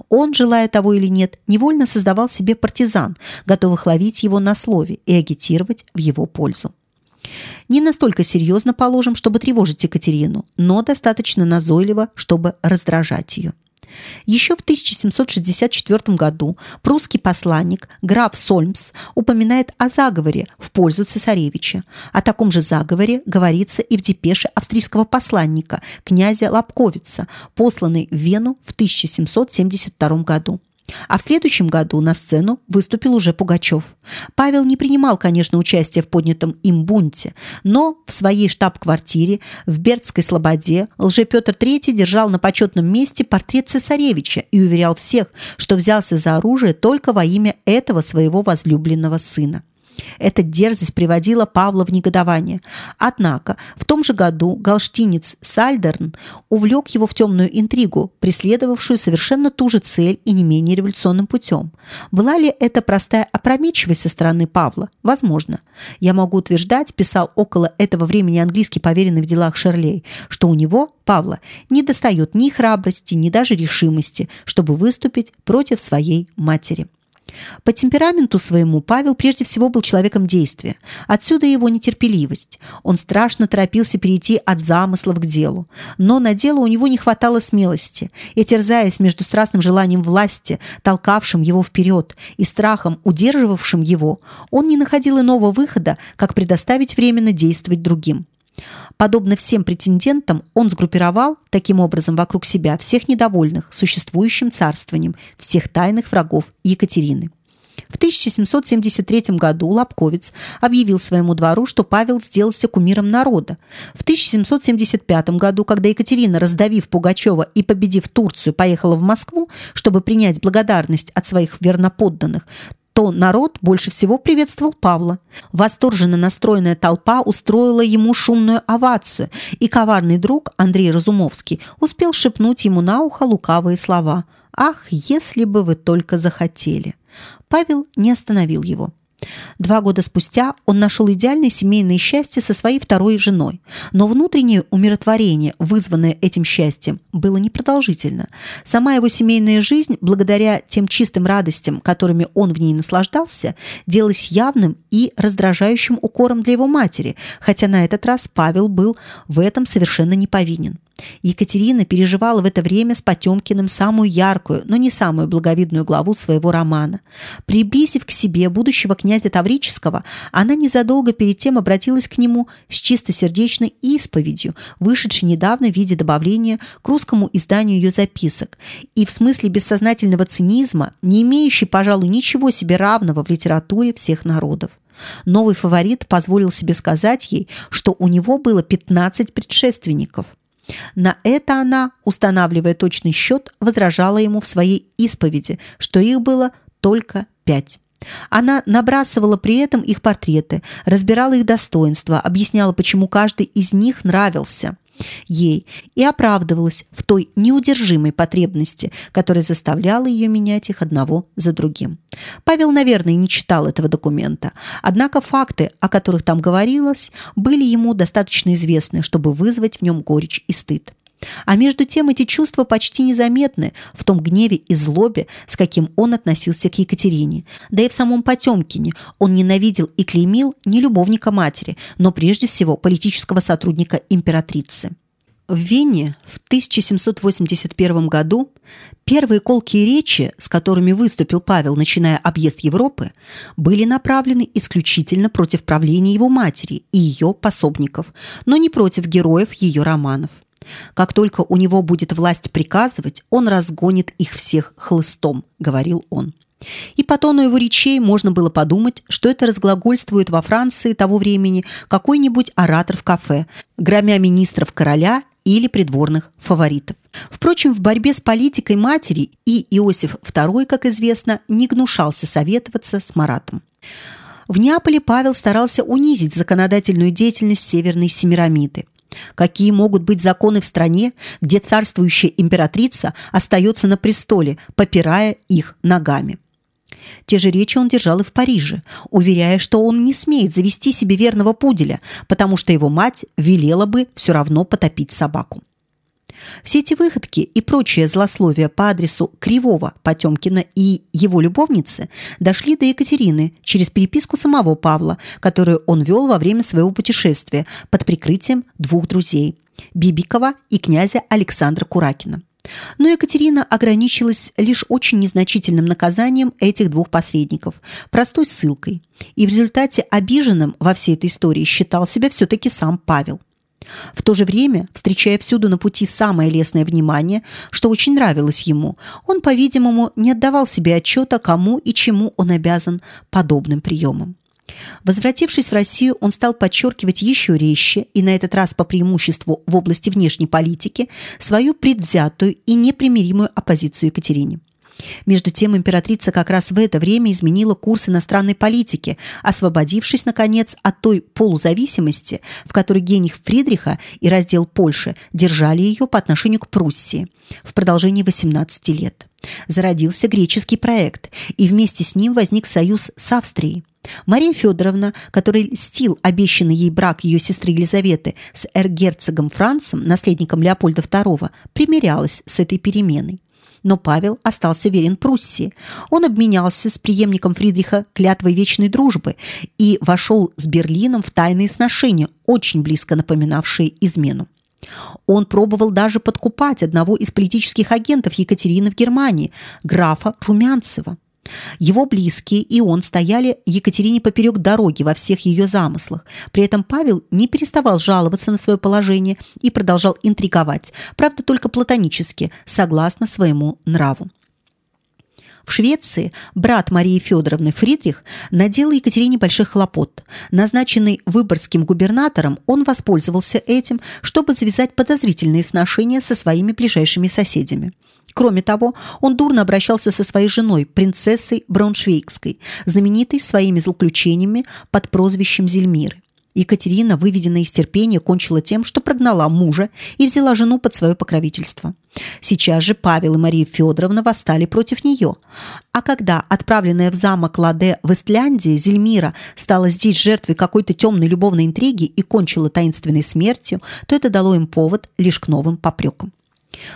он, желая того или нет, невольно создавал себе партизан, готовых ловить его на слове и агитировать в его пользу. Не настолько серьезно, положим, чтобы тревожить Екатерину, но достаточно назойливо, чтобы раздражать ее. Еще в 1764 году прусский посланник граф Сольмс упоминает о заговоре в пользу цесаревича. О таком же заговоре говорится и в депеше австрийского посланника князя Лобковица, посланной в Вену в 1772 году. А в следующем году на сцену выступил уже Пугачев. Павел не принимал, конечно, участия в поднятом им бунте, но в своей штаб-квартире в Бердской Слободе лже-Петр III держал на почетном месте портрет цесаревича и уверял всех, что взялся за оружие только во имя этого своего возлюбленного сына. Эта дерзость приводила Павла в негодование. Однако в том же году галштинец Сальдерн увлек его в темную интригу, преследовавшую совершенно ту же цель и не менее революционным путем. Была ли это простая опрометчивость со стороны Павла? Возможно. Я могу утверждать, писал около этого времени английский поверенный в делах Шерлей, что у него, Павла, не достает ни храбрости, ни даже решимости, чтобы выступить против своей матери. По темпераменту своему Павел прежде всего был человеком действия. Отсюда его нетерпеливость. Он страшно торопился перейти от замыслов к делу. Но на дело у него не хватало смелости. И, терзаясь между страстным желанием власти, толкавшим его вперед, и страхом, удерживавшим его, он не находил иного выхода, как предоставить временно действовать другим. Подобно всем претендентам, он сгруппировал таким образом вокруг себя всех недовольных существующим царствованием, всех тайных врагов Екатерины. В 1773 году Лобковец объявил своему двору, что Павел сделался кумиром народа. В 1775 году, когда Екатерина, раздавив Пугачева и победив Турцию, поехала в Москву, чтобы принять благодарность от своих верноподданных, то народ больше всего приветствовал Павла. Восторженно настроенная толпа устроила ему шумную овацию, и коварный друг Андрей Разумовский успел шепнуть ему на ухо лукавые слова «Ах, если бы вы только захотели!» Павел не остановил его. Два года спустя он нашел идеальное семейное счастье со своей второй женой. Но внутреннее умиротворение, вызванное этим счастьем, было непродолжительно. Сама его семейная жизнь, благодаря тем чистым радостям, которыми он в ней наслаждался, делалась явным и раздражающим укором для его матери, хотя на этот раз Павел был в этом совершенно не повинен. Екатерина переживала в это время с Потемкиным самую яркую, но не самую благовидную главу своего романа. Приблизив к себе будущего князя Таврического, она незадолго перед тем обратилась к нему с чистосердечной исповедью, вышедшей недавно в виде добавления к русскому изданию ее записок, и в смысле бессознательного цинизма, не имеющей, пожалуй, ничего себе равного в литературе всех народов. Новый фаворит позволил себе сказать ей, что у него было 15 предшественников – на это она, устанавливая точный счет, возражала ему в своей исповеди, что их было только пять. Она набрасывала при этом их портреты, разбирала их достоинства, объясняла, почему каждый из них нравился ей и оправдывалась в той неудержимой потребности, которая заставляла ее менять их одного за другим. Павел, наверное, не читал этого документа, однако факты, о которых там говорилось, были ему достаточно известны, чтобы вызвать в нем горечь и стыд. А между тем эти чувства почти незаметны в том гневе и злобе, с каким он относился к Екатерине. Да и в самом Потемкине он ненавидел и клеймил не любовника матери, но прежде всего политического сотрудника императрицы. В Вене в 1781 году первые колкие речи, с которыми выступил Павел, начиная объезд Европы, были направлены исключительно против правления его матери и ее пособников, но не против героев ее романов. Как только у него будет власть приказывать, он разгонит их всех хлыстом, говорил он. И по тону его речей можно было подумать, что это разглагольствует во Франции того времени какой-нибудь оратор в кафе, громя министров короля или придворных фаворитов. Впрочем, в борьбе с политикой матери и Иосиф II, как известно, не гнушался советоваться с Маратом. В Неаполе Павел старался унизить законодательную деятельность Северной Семирамиды. Какие могут быть законы в стране, где царствующая императрица остается на престоле, попирая их ногами? Те же речи он держал и в Париже, уверяя, что он не смеет завести себе верного пуделя, потому что его мать велела бы все равно потопить собаку. Все эти выходки и прочее злословие по адресу Кривого, Потемкина и его любовницы дошли до Екатерины через переписку самого Павла, которую он вел во время своего путешествия под прикрытием двух друзей – Бибикова и князя Александра Куракина. Но Екатерина ограничилась лишь очень незначительным наказанием этих двух посредников – простой ссылкой. И в результате обиженным во всей этой истории считал себя все-таки сам Павел – в то же время, встречая всюду на пути самое лестное внимание, что очень нравилось ему, он, по-видимому, не отдавал себе отчета, кому и чему он обязан подобным приемом. Возвратившись в Россию, он стал подчеркивать еще резче и на этот раз по преимуществу в области внешней политики свою предвзятую и непримиримую оппозицию Екатерине. Между тем императрица как раз в это время изменила курс иностранной политики, освободившись, наконец, от той полузависимости, в которой Генрих Фридриха и раздел Польши держали ее по отношению к Пруссии в продолжении 18 лет. Зародился греческий проект, и вместе с ним возник союз с Австрией. Мария Федоровна, которой льстил обещанный ей брак ее сестры Елизаветы с эргерцогом Францем, наследником Леопольда II, примирялась с этой переменой но Павел остался верен Пруссии. Он обменялся с преемником Фридриха клятвой вечной дружбы и вошел с Берлином в тайные сношения, очень близко напоминавшие измену. Он пробовал даже подкупать одного из политических агентов Екатерины в Германии, графа Румянцева. Его близкие и он стояли Екатерине поперек дороги во всех ее замыслах. При этом Павел не переставал жаловаться на свое положение и продолжал интриговать, правда только платонически, согласно своему нраву. В Швеции брат Марии Федоровны Фридрих наделал Екатерине больших хлопот. Назначенный выборгским губернатором, он воспользовался этим, чтобы завязать подозрительные сношения со своими ближайшими соседями. Кроме того, он дурно обращался со своей женой, принцессой Брауншвейгской, знаменитой своими злоключениями под прозвищем Зельмиры. Екатерина, выведенная из терпения, кончила тем, что прогнала мужа и взяла жену под свое покровительство. Сейчас же Павел и Мария Федоровна восстали против нее. А когда отправленная в замок Ладе в Истляндии Зельмира стала здесь жертвой какой-то темной любовной интриги и кончила таинственной смертью, то это дало им повод лишь к новым попрекам.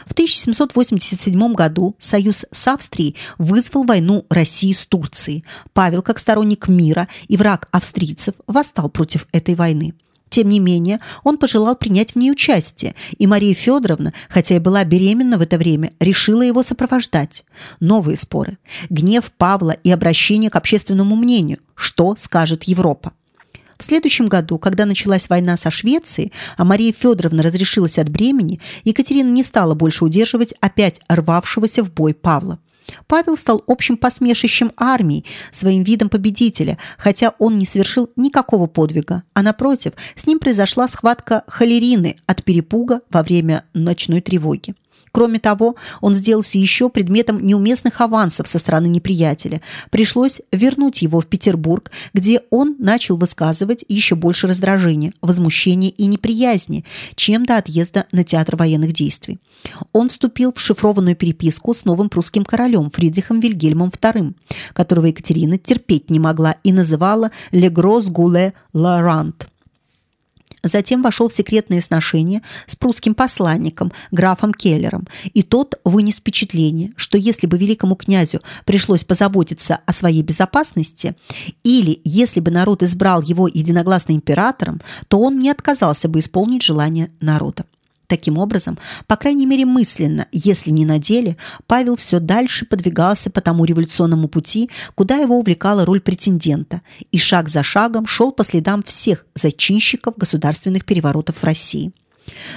В 1787 году союз с Австрией вызвал войну России с Турцией. Павел, как сторонник мира и враг австрийцев, восстал против этой войны. Тем не менее, он пожелал принять в ней участие, и Мария Федоровна, хотя и была беременна в это время, решила его сопровождать. Новые споры, гнев Павла и обращение к общественному мнению. Что скажет Европа? В следующем году, когда началась война со Швецией, а Мария Федоровна разрешилась от бремени, Екатерина не стала больше удерживать опять рвавшегося в бой Павла. Павел стал общим посмешищем армии, своим видом победителя, хотя он не совершил никакого подвига, а напротив, с ним произошла схватка холерины от перепуга во время ночной тревоги. Кроме того, он сделался еще предметом неуместных авансов со стороны неприятеля. Пришлось вернуть его в Петербург, где он начал высказывать еще больше раздражения, возмущения и неприязни, чем до отъезда на театр военных действий. Он вступил в шифрованную переписку с новым прусским королем Фридрихом Вильгельмом II, которого Екатерина терпеть не могла и называла «Le Gros Goulet Laurent» Затем вошел в секретные сношения с прусским посланником, графом Келлером, и тот вынес впечатление, что если бы великому князю пришлось позаботиться о своей безопасности, или если бы народ избрал его единогласно императором, то он не отказался бы исполнить желание народа. Таким образом, по крайней мере мысленно, если не на деле, Павел все дальше подвигался по тому революционному пути, куда его увлекала роль претендента, и шаг за шагом шел по следам всех зачинщиков государственных переворотов в России.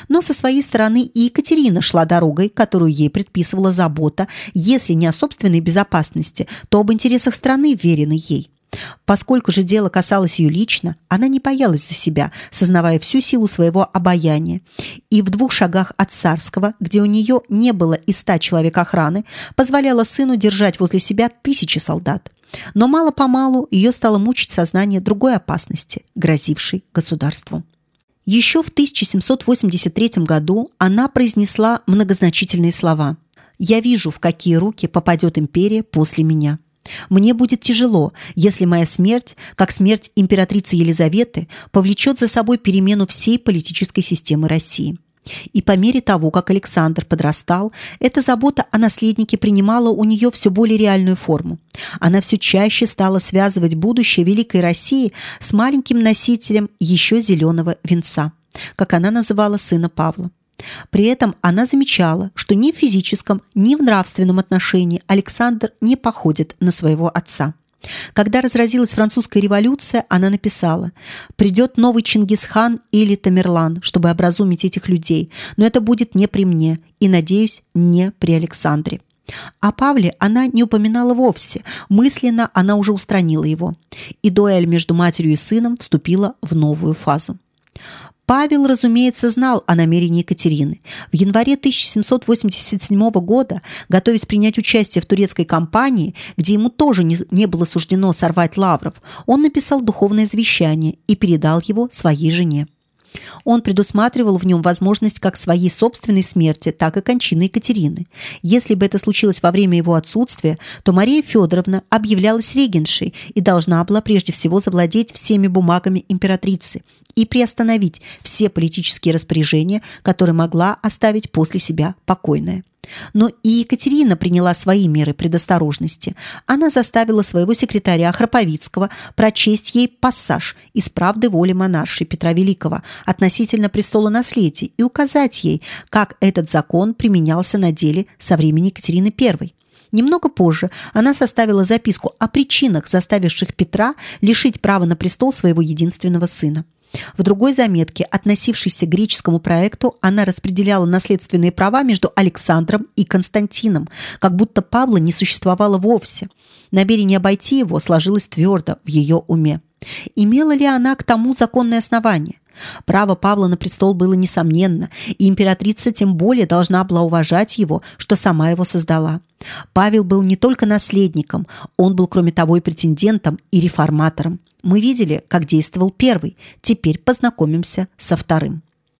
Но со своей стороны и Екатерина шла дорогой, которую ей предписывала забота, если не о собственной безопасности, то об интересах страны, веренной ей. Поскольку же дело касалось ее лично, она не боялась за себя, сознавая всю силу своего обаяния. И в двух шагах от Царского, где у нее не было и ста человек охраны, позволяла сыну держать возле себя тысячи солдат. Но мало-помалу ее стало мучить сознание другой опасности, грозившей государству. Еще в 1783 году она произнесла многозначительные слова «Я вижу, в какие руки попадет империя после меня». Мне будет тяжело, если моя смерть, как смерть императрицы Елизаветы, повлечет за собой перемену всей политической системы России. И по мере того, как Александр подрастал, эта забота о наследнике принимала у нее все более реальную форму. Она все чаще стала связывать будущее Великой России с маленьким носителем еще зеленого венца, как она называла сына Павла. При этом она замечала, что ни в физическом, ни в нравственном отношении Александр не походит на своего отца. Когда разразилась французская революция, она написала «Придет новый Чингисхан или Тамерлан, чтобы образумить этих людей, но это будет не при мне и, надеюсь, не при Александре». О Павле она не упоминала вовсе, мысленно она уже устранила его. И дуэль между матерью и сыном вступила в новую фазу. Павел, разумеется, знал о намерении Екатерины. В январе 1787 года, готовясь принять участие в турецкой кампании, где ему тоже не, не было суждено сорвать лавров, он написал духовное завещание и передал его своей жене. Он предусматривал в нем возможность как своей собственной смерти, так и кончины Екатерины. Если бы это случилось во время его отсутствия, то Мария Федоровна объявлялась регеншей и должна была прежде всего завладеть всеми бумагами императрицы и приостановить все политические распоряжения, которые могла оставить после себя покойная. Но и Екатерина приняла свои меры предосторожности. Она заставила своего секретаря Храповицкого прочесть ей пассаж из «Правды воли монарши» Петра Великого относительно престола наследия и указать ей, как этот закон применялся на деле со времени Екатерины I. Немного позже она составила записку о причинах, заставивших Петра лишить права на престол своего единственного сына. В другой заметке, относившейся к греческому проекту, она распределяла наследственные права между Александром и Константином, как будто Павла не существовало вовсе. Намерение обойти его сложилось твердо в ее уме. Имела ли она к тому законное основание? Право Павла на престол было несомненно, и императрица тем более должна была уважать его, что сама его создала. Павел был не только наследником, он был, кроме того, и претендентом, и реформатором. Мы видели, как действовал первый, теперь познакомимся со вторым.